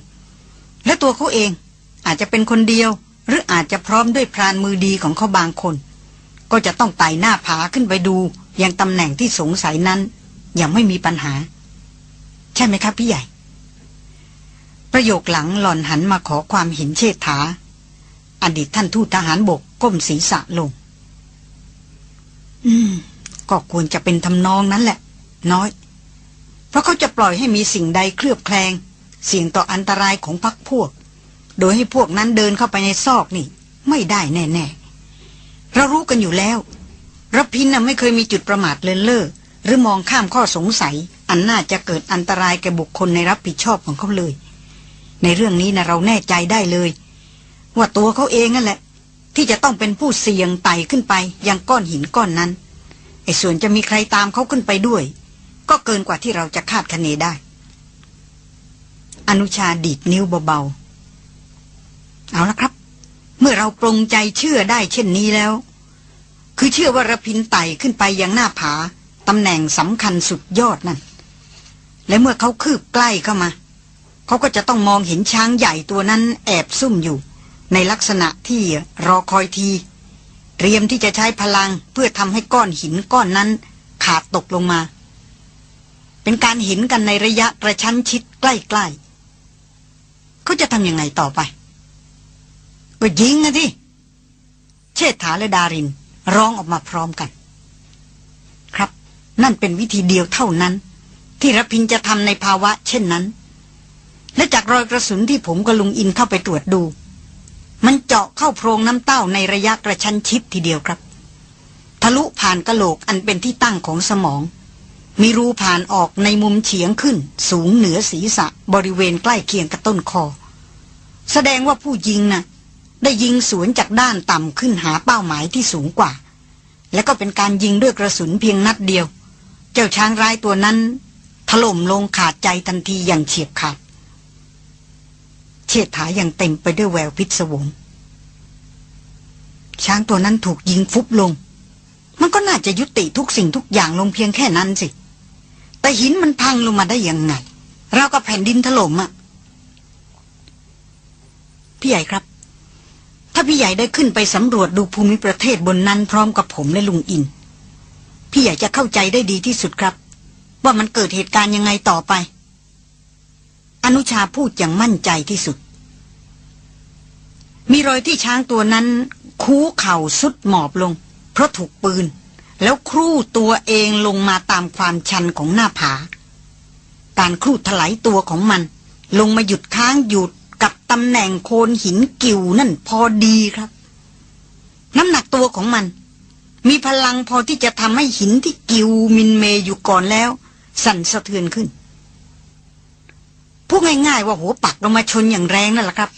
และตัวเขาเองอาจจะเป็นคนเดียว หรืออาจจะพร้อมด้วยพรานมือดีของเขาบางคน ก็จะต้องไต่หน้าผาขึ้นไปดูยังตำแหน่งที่สงสัยนั้นยังไม่มีปัญหา ใช่ไหมครับพี่ใหญ่ ประโยคหลังหล่อนหันมาขอความเห็นเชษฐา อดีตท่านทูตทหารบกก้มศีรษะลง อืม ก็ควรจะเป็นทำนองนั้นแหละ น้อย เพราะเขาจะปล่อยให้มีสิ่งใดเคลือบแคลง เสี่ยงต่ออันตรายของพักพวก โดยให้พวกนั้นเดินเข้าไปในซอกนี่ ไม่ได้แน่ๆเรารู้กันอยู่แล้วรพินน่ะไม่เคยมีจุดประมาทเลินเล่อหรือมองข้ามข้อสงสัย อันน่าจะเกิดอันตรายแก่บุคคลในรับผิดชอบของเขาเลย ในเรื่องนี้นะเราแน่ใจได้เลย ว่าตัวเขาเองนั่นแหละ ที่จะต้องเป็นผู้เสี่ยงไต่ขึ้นไป ยังก้อนหินก้อนนั้นไอ้ส่วนจะมีใครตามเขาขึ้นไปด้วย ก็เกินกว่าที่เราจะคาดคะเนได้ อนุชาดีดนิ้วเบาๆ เอาละครับ เมื่อเราปรงใจเชื่อได้เช่นนี้แล้ว คือเชื่อว่าระพินไต่ขึ้นไปยังหน้าผาตำแหน่งสำคัญสุดยอดนั่น และเมื่อเขาคืบใกล้เข้ามา เขาก็จะต้องมองเห็นช้างใหญ่ตัวนั้นแอบซุ่มอยู่ ในลักษณะที่รอคอยที เตรียมที่จะใช้พลังเพื่อทำให้ก้อนหินก้อนนั้น ขาดตกลงมา เป็นการเห็นกันในระยะกระชั้นชิดใกล้ๆเขาจะทำยังไงต่อไป ก็ยิงนะที่เชษฐาและดารินร้องออกมาพร้อมกัน ครับ นั่นเป็นวิธีเดียวเท่านั้น ที่รพินจะทำในภาวะ เช่นนั้น และจากรอยกระสุนที่ผมกับลุงอินเข้าไปตรวจดู มันเจาะเข้าโพรงน้ำเต้าในระยะกระชั้นชิดทีเดียวครับ ทะลุผ่านกระโหลกอันเป็นที่ตั้งของสมอง มีรูผ่านออกในมุมเฉียงขึ้น สูงเหนือศีรษะบริเวณใกล้เคียงกับต้นคอ แสดงว่าผู้ยิงนะ่ะ ได้ยิงสวนจากด้านต่ำขึ้นหาเป้าหมายที่สูงกว่า และก็เป็นการยิงด้วยกระสุนเพียงนัดเดียว เจ้าช้างร้ายตัวนั้น ถล่มลงขาดใจทันทีอย่างเฉียบขาดเชิดถาอย่างเต็มไปด้วยแววพิศวง ช้างตัวนั้นถูกยิงฟุบลง มันก็น่าจะยุติทุกสิ่งทุกอย่างลงเพียงแค่นั้นสิ แต่หินมันพังลงมาได้ยังไง เราก็แผ่นดินถล่มอะ่ะพี่ใหญ่ครับ ถ้าพี่ใหญ่ได้ขึ้นไปสำรวจดูภูมิประเทศบนนั้นพร้อมกับผมและลุงอิน พี่ใหญ่จะเข้าใจได้ดีที่สุดครับ ว่ามันเกิดเหตุการณ์ยังไงต่อไป อนุชาพูดอย่างมั่นใจที่สุด มีรอยที่ช้างตัวนั้น คูเข่าสุดหมอบลง เพราะถูกปืน แล้วครู่ตัวเองลงมาตามความชันของหน้าผา การครู่ถลายตัวของมัน ลงมาหยุดค้างหยุด ตำแหน่งโคนหินกิ่วนั่นพอดีครับ น้ำหนักตัวของมัน มีพลังพอที่จะทำให้หินที่กิวมินเมยอยู่ก่อนแล้ว สั่นสะเทือนขึ้นพูดง่ายๆว่าหัวปักลงมาชนอย่างแรงนั่นแหละครับ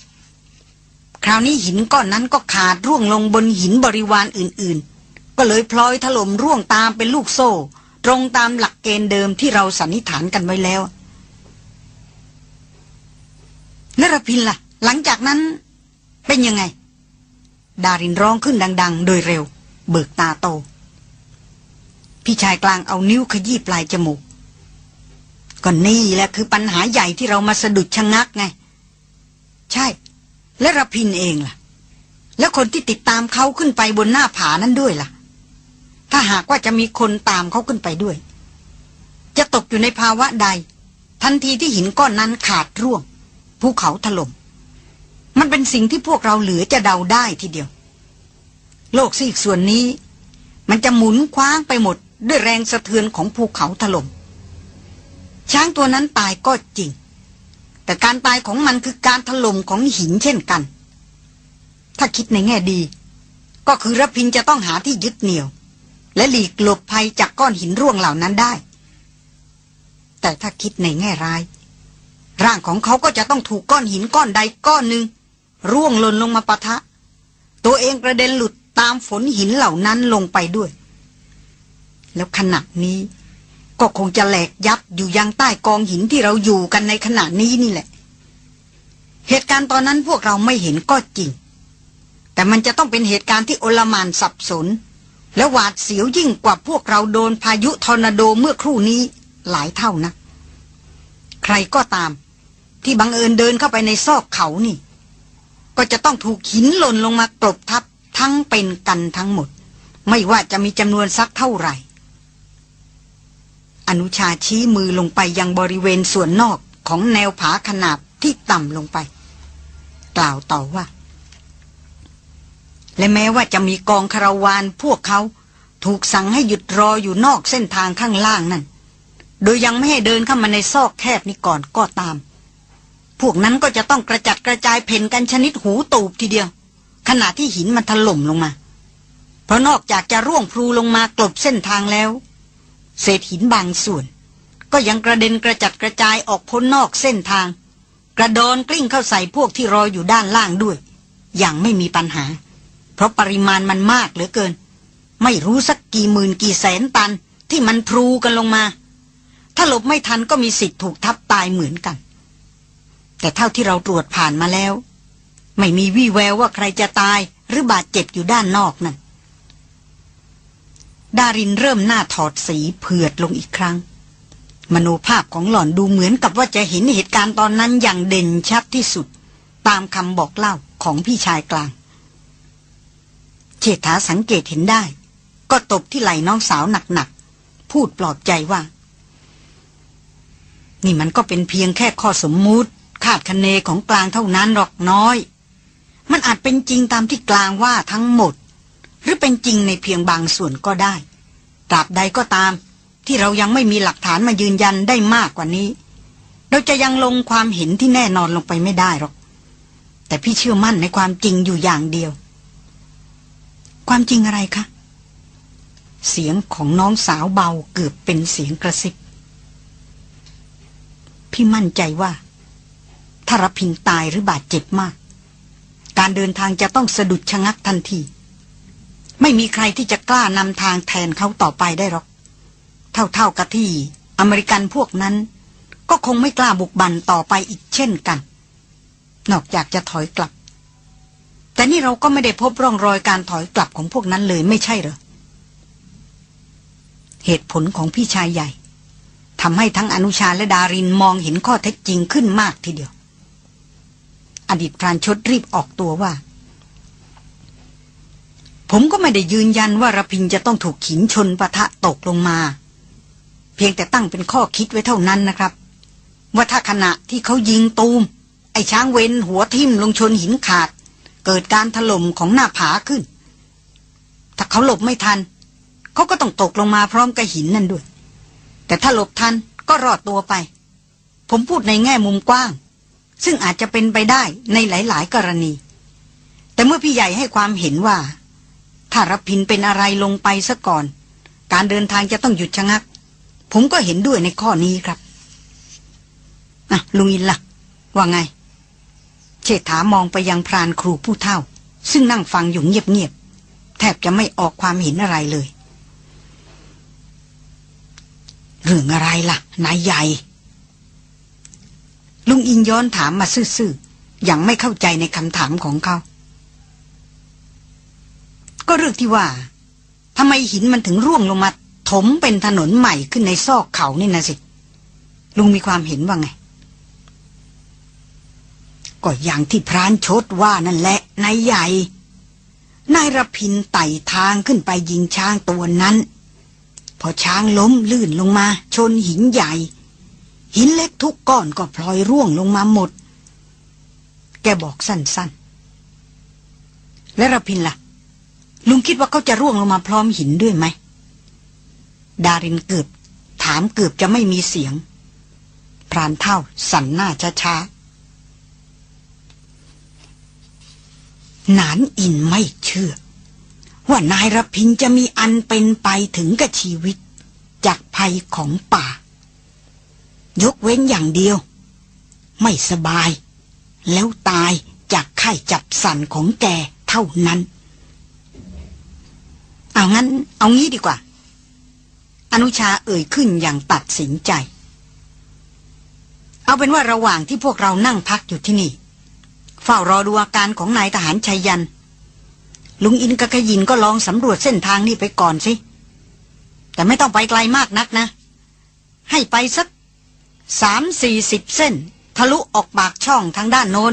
คราวนี้หินก้อนนั้นก็ขาดร่วงลงบนหินบริวารอื่นๆ ก็เลยพลอยถล่มร่วงตามเป็นลูกโซ่ ตรงตามหลักเกณฑ์เดิมที่เราสันนิษฐานกันไว้แล้ว นรพินละ่ะ หลังจากนั้นเป็นยังไง ดารินร้องขึ้นดัง ๆ โดยเร็ว เบิกตาโต พี่ชายกลางเอานิ้วขยี้ปลายจมูกก็นี่แหละคือปัญหาใหญ่ที่เรามาสะดุดชะงักไง ใช่ และรพินเองล่ะ แล้วคนที่ติดตามเขาขึ้นไปบนหน้าผานั้นด้วยล่ะ ถ้าหากว่าจะมีคนตามเขาขึ้นไปด้วย จะตกอยู่ในภาวะใด ทันทีที่หินก้อนนั้นขาดร่วง ภูเขาถล่ม มันเป็นสิ่งที่พวกเราเหลือจะเดาได้ทีเดียว โลกซีกส่วนนี้ มันจะหมุนคว้างไปหมดด้วยแรงสะเทือนของภูเขาถล่ม ช้างตัวนั้นตายก็จริง แต่การตายของมันคือการถล่มของหินเช่นกัน ถ้าคิดในแง่ดี ก็คือรพินจะต้องหาที่ยึดเหนี่ยว และหลีกหลบภัยจากก้อนหินร่วงเหล่านั้นได้ แต่ถ้าคิดในแง่ร้าย ร่างของเขาก็จะต้องถูกก้อนหินก้อนใดก้อนหนึ่งร่วงหล่นลงมาปะทะ ตัวเองกระเด็นหลุดตามฝนหินเหล่านั้นลงไปด้วย แล้วขณะนี้ ก็คงจะแหลกยับอยู่ยังใต้กองหินที่เราอยู่กันในขณะนี้นี่แหละ เหตุการณ์ตอนนั้นพวกเราไม่เห็นก็จริง แต่มันจะต้องเป็นเหตุการณ์ที่โอลมานสับสน และหวาดเสียวยิ่งกว่าพวกเราโดนพายุทอร์นาโดเมื่อครู่นี้หลายเท่านะ ใครก็ตาม ที่บังเอิญเดินเข้าไปในซอกเขานี่ ก็จะต้องถูกหินหล่นลงมากลบทับทั้งเป็นกันทั้งหมด ไม่ว่าจะมีจำนวนสักเท่าไหร่ อนุชาชี้มือลงไปยังบริเวณส่วนนอกของแนวผาขนาบที่ต่ำลงไป กล่าวต่อว่า และแม้ว่าจะมีกองคาราวานพวกเขาถูกสั่งให้หยุดรออยู่นอกเส้นทางข้างล่างนั่น โดยยังไม่ให้เดินเข้ามาในซอกแคบนี้ก่อนก็ตาม พวกนั้นก็จะต้องกระจัดกระจายเพ่นกันชนิดหูตูบทีเดียว ขณะที่หินมันถล่มลงมา เพราะนอกจากจะร่วงพลูลงมากลบเส้นทางแล้ว เศษหินบางส่วน ก็ยังกระเด็นกระจัดกระจายออกพ้นนอกเส้นทาง กระโดนกลิ้งเข้าใส่พวกที่รออยู่ด้านล่างด้วย อย่างไม่มีปัญหา เพราะปริมาณมันมากเหลือเกิน ไม่รู้สักกี่หมื่นกี่แสนตันที่มันพลูกันลงมา ถ้าหลบไม่ทันก็มีสิทธิ์ถูกทับตายเหมือนกัน แต่เท่าที่เราตรวจผ่านมาแล้ว ไม่มีวี่แววว่าใครจะตายหรือบาดเจ็บอยู่ด้านนอกนั่น ดารินเริ่มหน้าถอดสีเผือดลงอีกครั้ง มโนภาพของหล่อนดูเหมือนกับว่าจะเห็นเหตุการณ์ตอนนั้นอย่างเด่นชัดที่สุด ตามคำบอกเล่าของพี่ชายกลางเชษฐาสังเกตเห็นได้ ก็ตบที่ไหล่น้องสาวหนักๆ พูดปลอบใจว่า นี่มันก็เป็นเพียงแค่ข้อสมมุติาดคะเนของกลางเท่านั้นหรอกน้อย มันอาจเป็นจริงตามที่กลางว่าทั้งหมด หรือเป็นจริงในเพียงบางส่วนก็ได้ตราบใดก็ตาม ที่เรายังไม่มีหลักฐานมายืนยันได้มากกว่านี้ เราจะยังลงความเห็นที่แน่นอนลงไปไม่ได้หรอก แต่พี่เชื่อมั่นในความจริงอยู่อย่างเดียว ความจริงอะไรคะ เสียงของน้องสาวเบาเกือบเป็นเสียงกระซิบพี่มั่นใจว่า ถ้ารพินตายหรือบาดเจ็บมาก การเดินทางจะต้องสะดุดชะงักทันที ไม่มีใครที่จะกล้านำทางแทนเขาต่อไปได้หรอก เท่าๆกับที่อเมริกันพวกนั้น ก็คงไม่กล้าบุกบันต่อไปอีกเช่นกัน นอกจากจะถอยกลับ แต่นี่เราก็ไม่ได้พบร่องรอยการถอยกลับของพวกนั้นเลยไม่ใช่เหรอเหตุผลของพี่ชายใหญ่ทำให้ทั้งอนุชาและดารินมองเห็นข้อเท็จจริงขึ้นมากทีเดียว อดีตพรานชดรีบออกตัวว่า ผมก็ไม่ได้ยืนยันว่ารพินจะต้องถูกขินชนปะทะตกลงมา เพียงแต่ตั้งเป็นข้อคิดไว้เท่านั้นนะครับ ว่าถ้าขณะที่เขายิงตูม ไอ้ช้างเวนหัวทิ่มลงชนหินขาด เกิดการถล่มของหน้าผาขึ้น ถ้าเขาหลบไม่ทัน เขาก็ต้องตกลงมาพร้อมกับหินนั่นด้วย แต่ถ้าหลบทันก็รอดตัวไป ผมพูดในแง่มุมกว้าง ซึ่งอาจจะเป็นไปได้ในหลาย ๆ กรณี แต่เมื่อพี่ใหญ่ให้ความเห็นว่า ถ้ารพินเป็นอะไรลงไปซะก่อน การเดินทางจะต้องหยุดชะงัก ผมก็เห็นด้วยในข้อนี้ครับอะลุงอินละ่ะ ว่าไง เชษฐามองไปยังพรานครูผู้เฒ่า ซึ่งนั่งฟังอยู่เงียบ ๆ แทบจะไม่ออกความเห็นอะไรเลย เรื่องอะไรล่ะ นายใหญ่ ลุงอินย้อนถามมาซื่อๆอย่างไม่เข้าใจในคำถามของเขา ก็เรื่องที่ว่าทำไมหินมันถึงร่วงลงมาถมเป็นถนนใหม่ขึ้นในซอกเขานี่นะสิ ลุงมีความเห็นว่าไง ก็อย่างที่พรานชดว่านั่นแหละนายใหญ่ นายรพินไต่ทางขึ้นไปยิงช้างตัวนั้น พอช้างล้มลื่นลงมา ชนหินใหญ่ หินเล็กทุกก้อนก็พลอยร่วงลงมาหมด แกบอกสั้นๆ และรพินละ่ะ ลุงคิดว่าเขาจะร่วงลงมาพร้อมหินด้วยไหม ดารินเกือบ ถามเกือบจะไม่มีเสียง พรานเท่าสั่นหน้าช้าๆนานอินไม่เชื่อ ว่านายรพินจะมีอันเป็นไปถึงกับชีวิต จากภัยของป่า ยกเว้นอย่างเดียว ไม่สบาย แล้วตายจากไข้จับสันของแกเท่านั้น เอางั้น เอางี้ดีกว่า อนุชาเอ่ยขึ้นอย่างตัดสินใจ เอาเป็นว่าระหว่างที่พวกเรานั่งพักอยู่ที่นี่ เฝ้ารอดูอาการของนายทหารชัยยัน ลุงอินกะกยินก็ลองสำรวจเส้นทางนี้ไปก่อนสิ แต่ไม่ต้องไปไกลมากนักนะ ให้ไปสัก สามสี่สิบเส้น ทะลุออกปากช่องทางด้านโน้น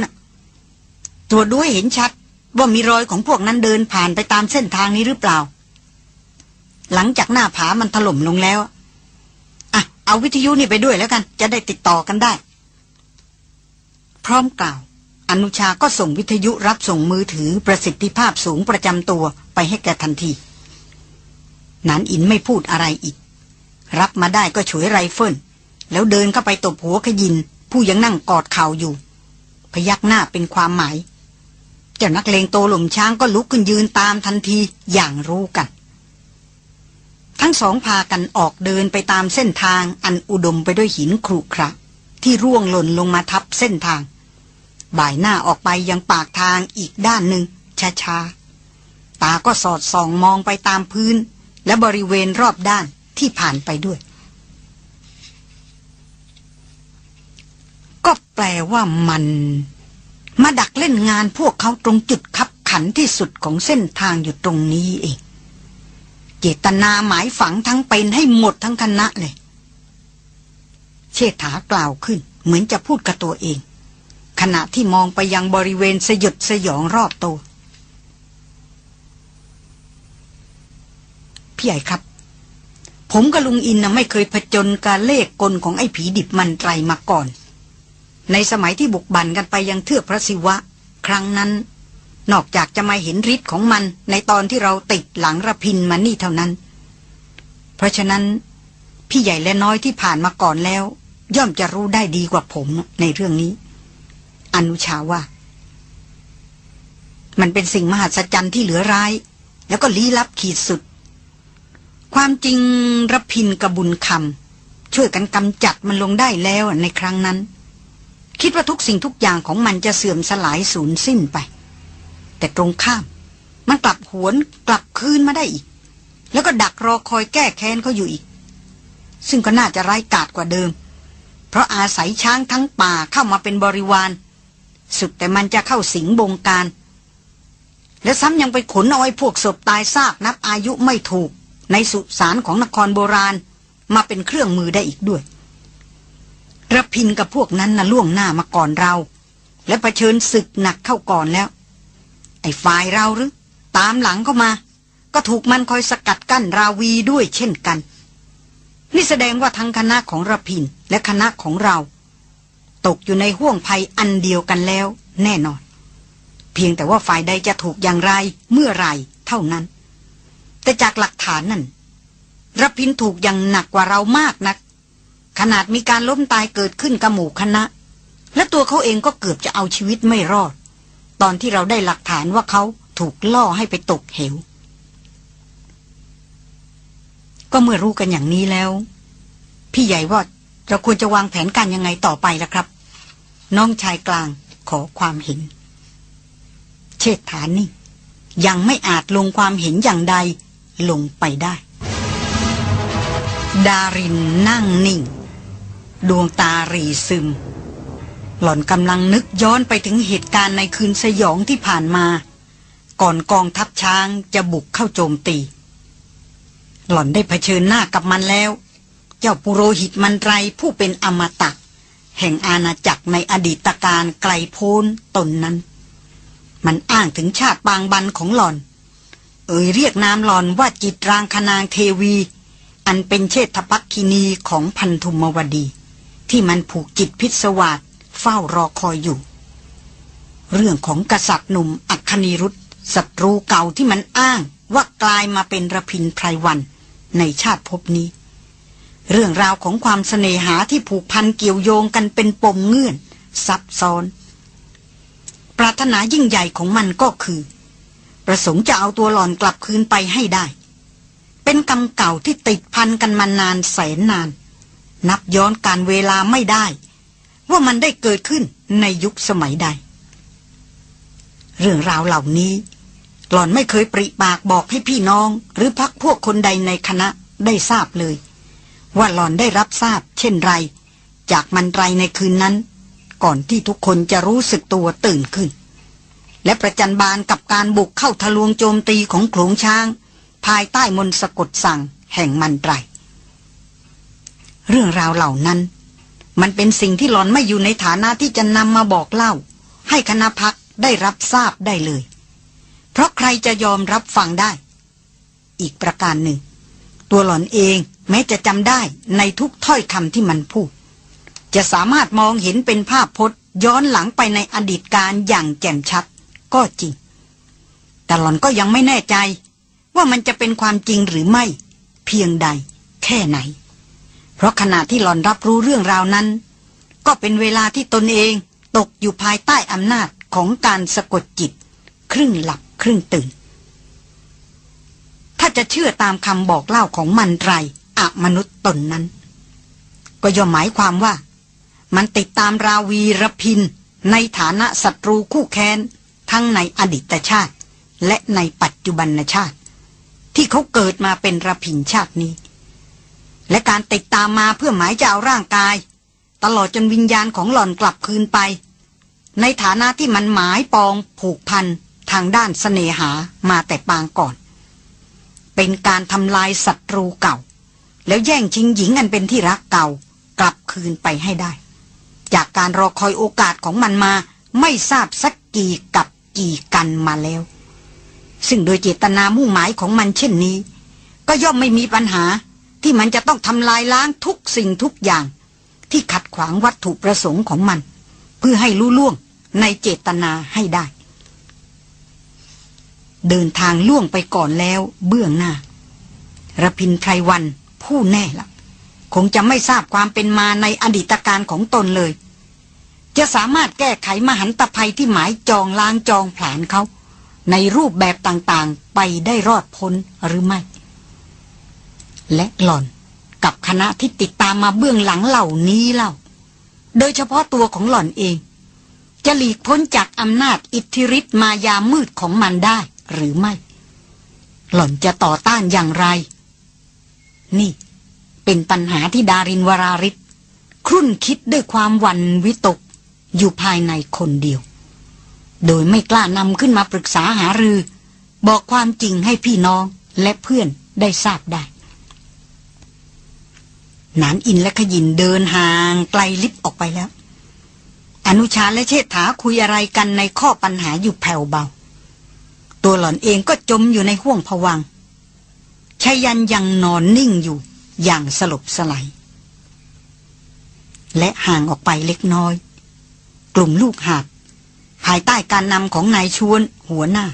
ตรวจดูให้เห็นชัด ว่ามีรอยของพวกนั้นเดินผ่านไปตามเส้นทางนี้หรือเปล่า หลังจากหน้าผามันถล่มลงแล้วอะเอาวิทยุนี่ไปด้วยแล้วกัน จะได้ติดต่อกันได้ พร้อมกล่าว อนุชาก็ส่งวิทยุรับส่งมือถือประสิทธิภาพสูงประจำตัวไปให้แกทันทีนันอินไม่พูดอะไรอีก รับมาได้ก็ฉวยไรเฟิล แล้วเดินเข้าไปตบหัวขยิน ผู้ยังนั่งกอดเข่าอยู่ พยักหน้าเป็นความหมาย เจ้านักเลงโตหล่มช้างก็ลุกขึ้นยืนตามทันทีอย่างรู้กัน ทั้งสองพากันออกเดินไปตามเส้นทางอันอุดมไปด้วยหินครุขระที่ร่วงหล่นลงมาทับเส้นทาง บ่ายหน้าออกไปยังปากทางอีกด้านหนึ่งช้าๆตาก็สอดส่องมองไปตามพื้น และบริเวณรอบด้านที่ผ่านไปด้วย ก็แปลว่ามัน มาดักเล่นงานพวกเขาตรงจุดคับขันที่สุดของเส้นทางอยู่ตรงนี้เอง เจตนาหมายฝังทั้งเป็นให้หมดทั้งคณะเลย เชษฐากล่าวขึ้น เหมือนจะพูดกับตัวเอง ขณะที่มองไปยังบริเวณสยดสยองรอบตัวพี่ใหญ่ครับ ผมกับลุงอินนะไม่เคยผจญการเลขกลของไอ้ผีดิบมันไตรมาก่อน ในสมัยที่บุกบั่นกันไปยังเทือกพระศิวะ ครั้งนั้น นอกจากจะมาเห็นฤทธิ์ของมันในตอนที่เราติดหลังระพินมานี่เท่านั้น เพราะฉะนั้น พี่ใหญ่และน้อยที่ผ่านมาก่อนแล้ว ย่อมจะรู้ได้ดีกว่าผมในเรื่องนี้ อนุชาว่า มันเป็นสิ่งมหัศจรรย์ที่เหลือร้าย แล้วก็ลี้ลับขีดสุด ความจริงระพินกับบุญคำช่วยกันกำจัดมันลงได้แล้วในครั้งนั้น คิดว่าทุกสิ่งทุกอย่างของมันจะเสื่อมสลายสูญสิ้นไป แต่ตรงข้าม มันกลับหวนกลับคืนมาได้อีก แล้วก็ดักรอคอยแก้แค้นเขาอยู่อีก ซึ่งก็น่าจะร้ายกาจกว่าเดิม เพราะอาศัยช้างทั้งป่าเข้ามาเป็นบริวาร สุดแต่มันจะเข้าสิงบงการ และซ้ำยังไปขนเอาไอ้พวกศพตายซากนับอายุไม่ถูก ในสุสานของนครโบราณ มาเป็นเครื่องมือได้อีกด้วย ระพินกับพวกนั้นนะ่ะล่วงหน้ามาก่อนเรา และะเผชิญศึกหนักเข้าก่อนแล้ว ไอ้ฝ่ายเราหรือ ตามหลังเข้ามา ก็ถูกมันคอยสกัดกั้นราวีด้วยเช่นกัน นี่แสดงว่าทั้งคณะของระพินและคณะของเรา ตกอยู่ในห่วงภัยอันเดียวกันแล้ว แน่นอน เพียงแต่ว่าฝ่ายใดจะถูกอย่างไรเมื่อไรเท่านั้น แต่จากหลักฐานนั่นระพินถูกอย่างหนักกว่าเรามากนัก ขนาดมีการล้มตายเกิดขึ้นกับหมู่คณะ และตัวเขาเองก็เกือบจะเอาชีวิตไม่รอด ตอนที่เราได้หลักฐานว่าเขาถูกล่อให้ไปตกเหว ก็เมื่อรู้กันอย่างนี้แล้ว พี่ใหญ่ว่าเราควรจะวางแผนการยังไงต่อไปล่ะครับ น้องชายกลางขอความเห็น เชิดฐานนี่ยังไม่อาจลงความเห็นอย่างใดลงไปได้ ดารินนั่งนิ่ง ดวงตารีซึม หล่อนกำลังนึกย้อนไปถึงเหตุการณ์ในคืนสยองที่ผ่านมา ก่อนกองทัพช้างจะบุกเข้าโจมตี หล่อนได้เผชิญหน้ากับมันแล้ว เจ้าปุโรหิตมันไรผู้เป็นอมตะแห่งอาณาจักรในอดีตการไกลโพ้นตนนั้น มันอ้างถึงชาติบางบันของหล่อน เอ่ยเรียกนามหล่อนว่าจิตรางคนางเทวี อันเป็นเชษฐพักคินีของพันธุมวดี ที่มันผูกจิตพิศวาสเฝ้ารอคอยอยู่ เรื่องของกษัตริย์หนุ่มอัคนีรุธศัตรูเก่าที่มันอ้างว่ากลายมาเป็นระพินไพรวันในชาติภพนี้ เรื่องราวของความเสน่หาที่ผูกพันเกี่ยวโยงกันเป็นปมเงื่อน ซับซ้อน ปรารถนายิ่งใหญ่ของมันก็คือ ประสงค์จะเอาตัวหล่อนกลับคืนไปให้ได้ เป็นกรรมเก่าที่ติดพันกันมานานแสนนาน นับย้อนการเวลาไม่ได้ ว่ามันได้เกิดขึ้นในยุคสมัยใด เรื่องราวเหล่านี้ หล่อนไม่เคยปริปากบอกให้พี่น้อง หรือพักพวกคนใดในคณะได้ทราบเลย ว่าหล่อนได้รับทราบ เช่นไร จากมันไรในคืนนั้น ก่อนที่ทุกคนจะรู้สึกตัวตื่นขึ้น และประจันบานกับการบุกเข้าทะลวงโจมตีของโขลงช้าง ภายใต้มนสะกดสั่งแห่งมันไร เรื่องราวเหล่านั้น มันเป็นสิ่งที่หลอนไม่อยู่ในฐานะที่จะนำมาบอกเล่า ให้คณะพักได้รับทราบได้เลย เพราะใครจะยอมรับฟังได้ อีกประการหนึ่ง ตัวหลอนเองแม้จะจำได้ในทุกถ้อยคำที่มันพูด จะสามารถมองเห็นเป็นภาพพจน์ ย้อนหลังไปในอดีตการอย่างแจ่มชัด ก็จริง แต่หลอนก็ยังไม่แน่ใจ ว่ามันจะเป็นความจริงหรือไม่ เพียงใด แค่ไหน เพราะขณะที่หลอนรับรู้เรื่องราวนั้น ก็เป็นเวลาที่ตนเองตกอยู่ภายใต้อำนาจของการสะกดจิต ครึ่งหลับครึ่งตื่น ถ้าจะเชื่อตามคำบอกเล่าของมันไรอมนุษย์ตนนั้น ก็ย่อมหมายความว่า มันติดตามราวีรพิน ในฐานะศัตรูคู่แค้น ทั้งในอดีตชาติ และในปัจจุบันชาติ ที่เขาเกิดมาเป็นระพินชาตินี้ และการติดตามมาเพื่อหมายจะเอาร่างกาย ตลอดจนวิญญาณของหล่อนกลับคืนไป ในฐานะที่มันหมายปองผูกพันทางด้านสเสน่หามาแต่ปางก่อน เป็นการทำลายศัตรูเก่า แล้วแย่งชิงหญิงอันเป็นที่รักเก่า กลับคืนไปให้ได้ จากการรอคอยโอกาสของมันมาไม่ทราบสักกี่กับกี่กันมาแล้ว ซึ่งโดยเจตนามุ่งหมายของมันเช่นนี้ ก็ย่อมไม่มีปัญหา ที่มันจะต้องทำลายล้างทุกสิ่งทุกอย่าง ที่ขัดขวางวัตถุประสงค์ของมัน เพื่อให้รู้ล่วงในเจตนาให้ได้ เดินทางล่วงไปก่อนแล้วเบื้องหน้าระพินไพรวันผู้แน่ละคงจะไม่ทราบความเป็นมาในอดีตการของตนเลย จะสามารถแก้ไขมหันตภัยที่หมายจองล้างจองผลานเขา ในรูปแบบต่างๆ ไปได้รอดพ้นหรือไม่ และหล่อนกับคณะที่ติดตามมาเบื้องหลังเหล่านี้เล่า โดยเฉพาะตัวของหล่อนเอง จะหลีกพ้นจากอำนาจอิทธิฤทธิ์มายามืดของมันได้หรือไม่ หล่อนจะต่อต้านอย่างไร นี่ เป็นปัญหาที่ดารินวราริศครุ่นคิดด้วยความวันวิตก อยู่ภายในคนเดียว โดยไม่กล้านำขึ้นมาปรึกษาหารือ บอกความจริงให้พี่น้องและเพื่อนได้ทราบได้ นานอินและขยินเดินห่างไกลลิบออกไปแล้ว อนุชาและเชษฐาคุยอะไรกันในข้อปัญหาอยู่แผ่วเบา ตัวหล่อนเองก็จมอยู่ในห่วงผวังชายันยังนอนนิ่งอยู่อย่างสลบสลายและห่างออกไปเล็กน้อย กลุ่มลูกหาบภายใต้การนำของนายชวนหัวหน้า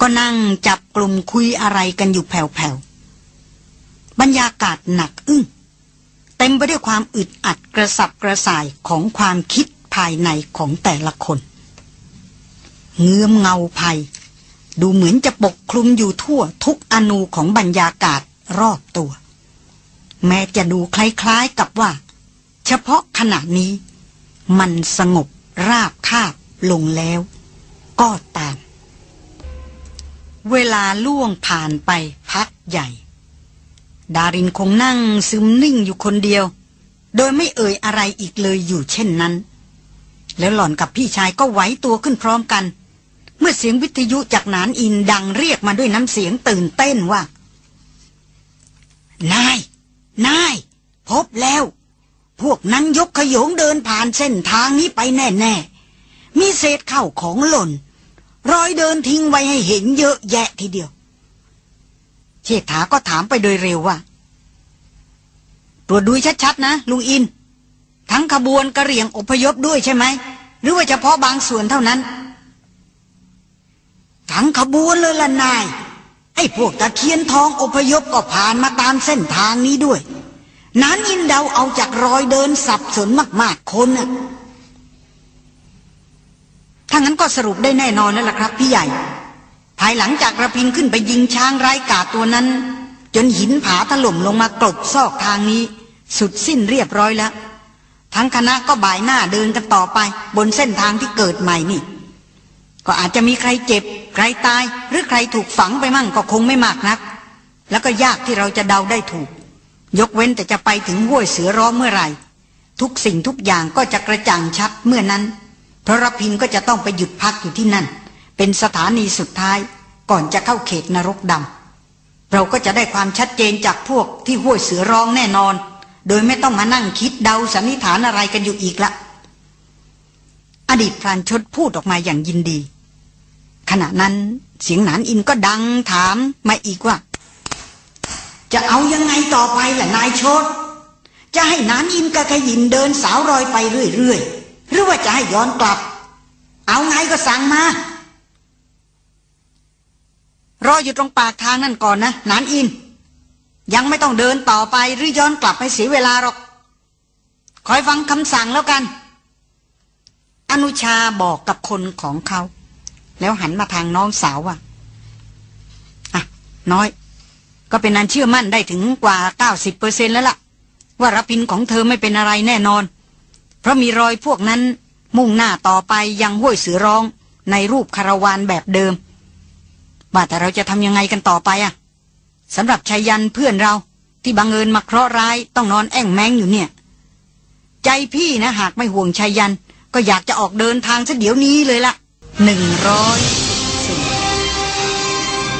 ก็นั่งจับกลุ่มคุยอะไรกันอยู่แผ่วๆบรรยากาศหนักอึ้ง เต็มไปด้วยความอึดอัดกระสับกระส่ายของความคิดภายในของแต่ละคน เงื้อมเงาภัย ดูเหมือนจะปกคลุมอยู่ทั่วทุกอนูของบรรยากาศรอบตัว แม้จะดูคล้ายๆกับว่า เฉพาะขณะนี้ มันสงบราบคาบลงแล้ว ก็ตาม เวลาล่วงผ่านไปพักใหญ่ ดารินคงนั่งซึมนิ่งอยู่คนเดียว โดยไม่เอ่ยอะไรอีกเลยอยู่เช่นนั้น แล้วหล่อนกับพี่ชายก็ไหวตัวขึ้นพร้อมกัน เมื่อเสียงวิทยุจากนานอินดังเรียกมาด้วยน้ำเสียงตื่นเต้นว่า นาย นาย พบแล้ว พวกนั้นยกขยงเดินผ่านเส้นทางนี้ไปแน่ๆ มีเศษเข้าของหล่น รอยเดินทิ้งไว้ให้เห็นเยอะแยะทีเดียว เชษฐาก็ถามไปโดยเร็วว่า ตรวจดูชัดๆนะ ลุงอิน ทั้งขบวนกระเหรี่ยงอพยพด้วยใช่ไหม หรือว่าเฉพาะบางส่วนเท่านั้น ทั้งขบวนเลยล่ะนาย ไอ้พวกตะเคียนทองอพยพก็ผ่านมาตามเส้นทางนี้ด้วย นั้นอินเดาเอาจากรอยเดินสับสนมากๆคนน่ะถ้างั้นก็สรุปได้แน่นอนแล้วล่ะครับ พี่ใหญ่ ภายหลังจากระพินขึ้นไปยิงช้างไร้กาตัวนั้น จนหินผาถล่มลงมากลบซอกทางนี้ สุดสิ้นเรียบร้อยแล้ว ทั้งคณะก็บ่ายหน้าเดินกันต่อไป บนเส้นทางที่เกิดใหม่นี่ ก็อาจจะมีใครเจ็บ ใครตาย หรือใครถูกฝังไปมั่งก็คงไม่มากนัก แล้วก็ยากที่เราจะเดาได้ถูก ยกเว้นแต่จะไปถึงห้วยเสือร้องเมื่อไหร่ ทุกสิ่งทุกอย่างก็จะกระจ่างชัดเมื่อนั้นเพราะรพินก็จะต้องไปหยุดพักอยู่ที่นั่น เป็นสถานีสุดท้ายก่อนจะเข้าเขตนรกดำเราก็จะได้ความชัดเจนจากพวกที่ห้วยเสือร้องแน่นอน โดยไม่ต้องมานั่งคิดเดาสันนิษฐานอะไรกันอยู่อีกละอดีตพรานชดพูดออกมาอย่างยินดี ขณะนั้นเสียงหนานอินก็ดังถามมาอีกว่า จะเอายังไงต่อไปล่ะนายชด จะให้นานอินกับขยินเดินสาวรอยไปเรื่อยๆหรือว่าจะให้ย้อนกลับ เอาไงก็สั่งมา รออยู่ตรงปากทางนั่นก่อนนะนานอิน ยังไม่ต้องเดินต่อไปหรือย้อนกลับให้เสียเวลาหรอก คอยฟังคำสั่งแล้วกัน อนุชาบอกกับคนของเขา แล้วหันมาทางน้องสาวว่าอะ น้อย ก็เป็นนันเชื่อมั่นได้ถึงกว่าเก้าสิบเปอร์เซ็นแล้วล่ะ ว่ารพินของเธอไม่เป็นอะไรแน่นอน เพราะมีรอยพวกนั้นมุ่งหน้าต่อไปยังห้วยเสือร้องในรูปคาราวานแบบเดิม ว่าแต่เราจะทำยังไงกันต่อไปอะสำหรับชายันเพื่อนเราที่บังเอิญมาเคราะห์ร้ายต้องนอนแอ่งแมงอยู่เนี่ย ใจพี่นะหากไม่ห่วงชายัน ก็อยากจะออกเดินทางซะเดี๋ยวนี้เลยละหนึ่งร้อยสี่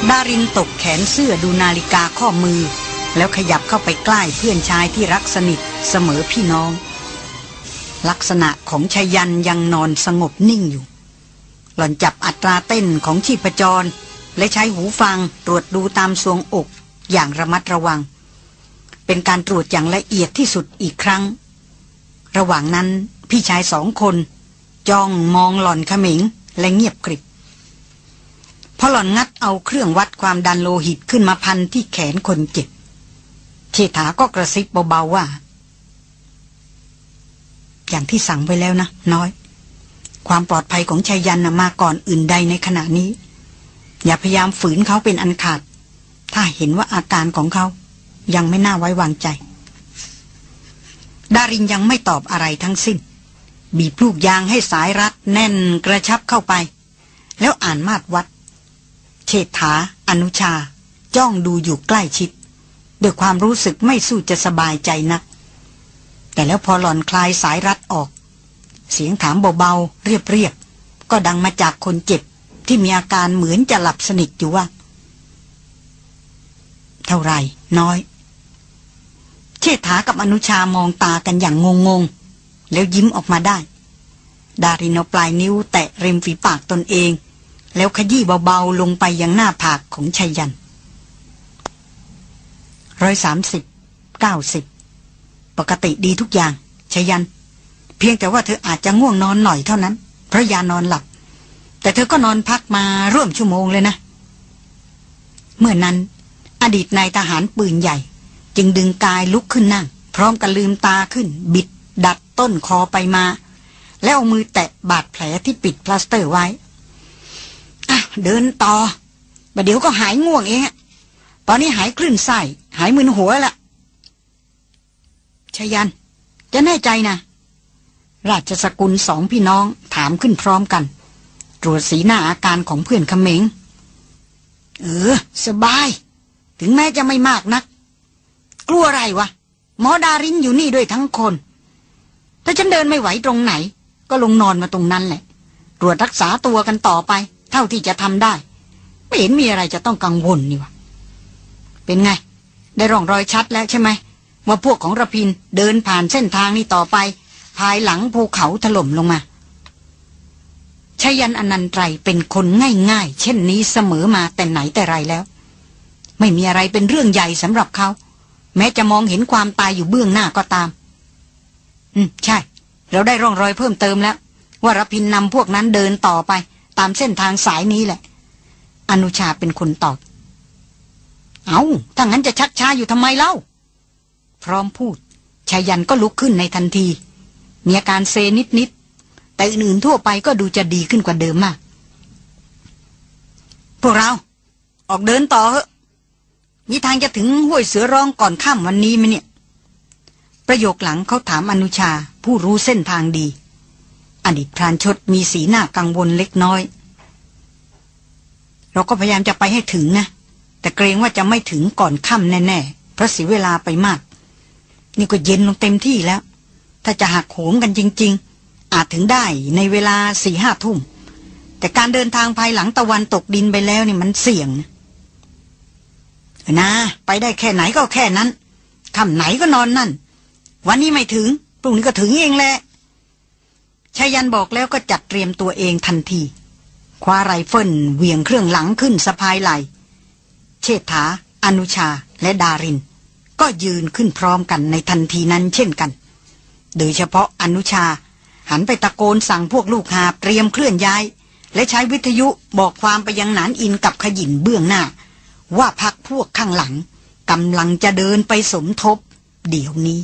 ดารินตกแขนเสื้อดูนาฬิกาข้อมือ แล้วขยับเข้าไปใกล้เพื่อนชายที่รักสนิทเสมอพี่น้อง ลักษณะของชายันยังนอนสงบนิ่งอยู่ หล่อนจับอัตราเต้นของชีพจร และใช้หูฟังตรวจดูตามทรวงอกอย่างระมัดระวัง เป็นการตรวจอย่างละเอียดที่สุดอีกครั้ง ระหว่างนั้นพี่ชายสองคน จ้องมองหล่อนขมิงและเงียบกริบพอหล่อนงัดเอาเครื่องวัดความดันโลหิตขึ้นมาพันที่แขนคนเจ็บเชษฐาก็กระซิบเบาๆว่า อย่างที่สั่งไว้แล้วนะ น้อย ความปลอดภัยของชายยันนะมาก่อนอื่นใดในขณะนี้ อย่าพยายามฝืนเขาเป็นอันขาด ถ้าเห็นว่าอาการของเขา ยังไม่น่าไว้วางใจ ดารินยังไม่ตอบอะไรทั้งสิ้น บีบลูกยางให้สายรัดแน่นกระชับเข้าไป แล้วอ่านมาดวัดเชษฐา อนุชา จ้องดูอยู่ใกล้ชิดด้วยความรู้สึกไม่สู้จะสบายใจนัก แต่แล้วพอหล่อนคลายสายรัดออก เสียงถามเบาๆ เรียบๆ ก็ดังมาจากคนเจ็บ ที่มีอาการเหมือนจะหลับสนิทอยู่ว่า เท่าไรน้อย เชษฐากับอนุชามองตากันอย่างงงๆ แล้วยิ้มออกมาได้ ดารินเอาปลายนิ้วแตะริมฝีปากตนเอง แล้วขยี้เบาๆลงไปยังหน้าผากของชัยยันร้อยสามสิบเก้าสิบปกติดีทุกอย่างชัยยัน เพียงแต่ว่าเธออาจจะง่วงนอนหน่อยเท่านั้น เพราะยานอนหลับ แต่เธอก็นอนพักมาร่วมชั่วโมงเลยนะ เมื่อนั้น อดีตนายทหารปืนใหญ่ จึงดึงกายลุกขึ้นนั่ง พร้อมกับลืมตาขึ้น บิด ดัดต้นคอไปมา แล้วเอามือแตะบาดแผลที่ปิดพลาสเตอร์ไว้อะเดินต่อประเดี๋ยวก็หายง่วงเองตอนนี้หายคลื่นไส้หายมึนหัวละชยัน จะแน่ใจนะ ราชสกุลสองพี่น้องถามขึ้นพร้อมกัน ตรวจสีหน้าอาการของเพื่อนขเมง เออ สบาย ถึงแม้จะไม่มากนัก กลัวอะไรวะ หมอดารินอยู่นี่ด้วยทั้งคน ถ้าฉันเดินไม่ไหวตรงไหน ก็ลงนอนมาตรงนั้นแหละ ตรวจรักษาตัวกันต่อไป เท่าที่จะทำได้ ไม่เห็นมีอะไรจะต้องกังวลนี่วะ เป็นไง ได้ร่องรอยชัดแล้วใช่ไหมว่าพวกของระพินเดินผ่านเส้นทางนี้ต่อไป ภายหลังภูเขาถล่มลงมา ชยันอนันตรเป็นคนง่ายๆ เช่นนี้เสมอมาแต่ไหนแต่ไรแล้ว ไม่มีอะไรเป็นเรื่องใหญ่สำหรับเขา แม้จะมองเห็นความตายอยู่เบื้องหน้าก็ตาม อืม ใช่ เราได้ร่องรอยเพิ่มเติมแล้ว ว่ารพินนำพวกนั้นเดินต่อไป ตามเส้นทางสายนี้แหละ อนุชาเป็นคนตอบ เอา้าถ้างั้นจะชักช้าอยู่ทำไมเล่า พร้อมพูดชายันก็ลุกขึ้นในทันที มีอาการเซนิดๆ แต่อื่นๆทั่วไปก็ดูจะดีขึ้นกว่าเดิมมาก พวกเรา ออกเดินต่อเหอะมีทางจะถึงห้วยเสือร้องก่อนค่ำวันนี้ไหมเนี่ย ประโยคหลังเขาถามอนุชาผู้รู้เส้นทางดี อดีตพรานชดมีสีหน้ากังวลเล็กน้อย เราก็พยายามจะไปให้ถึงนะ แต่เกรงว่าจะไม่ถึงก่อนค่ำแน่ๆ เพราะเสียเวลาไปมาก นี่ก็เย็นลงเต็มที่แล้ว ถ้าจะหักโหมกันจริง ๆ อาจถึงได้ในเวลาสี่ห้าทุ่ม แต่การเดินทางภายหลังตะวันตกดินไปแล้วนี่มันเสี่ยงนะไปได้แค่ไหนก็แค่นั้นค่ำไหนก็นอนนั่น วันนี้ไม่ถึงพรุ่งนี้ก็ถึงเองแหละชายันบอกแล้วก็จัดเตรียมตัวเองทันที คว้าไรเฟิลเหวี่ยงเครื่องหลังขึ้นสะพายไหล เชษฐา อนุชา และดาริน ก็ยืนขึ้นพร้อมกันในทันทีนั้นเช่นกัน โดยเฉพาะอนุชา หันไปตะโกนสั่งพวกลูกหาเตรียมเคลื่อนย้าย และใช้วิทยุบอกความไปยังหนานอินกับขยินเบื้องหน้า ว่าพักพวกข้างหลังกำลังจะเดินไปสมทบ เดี๋ยวนี้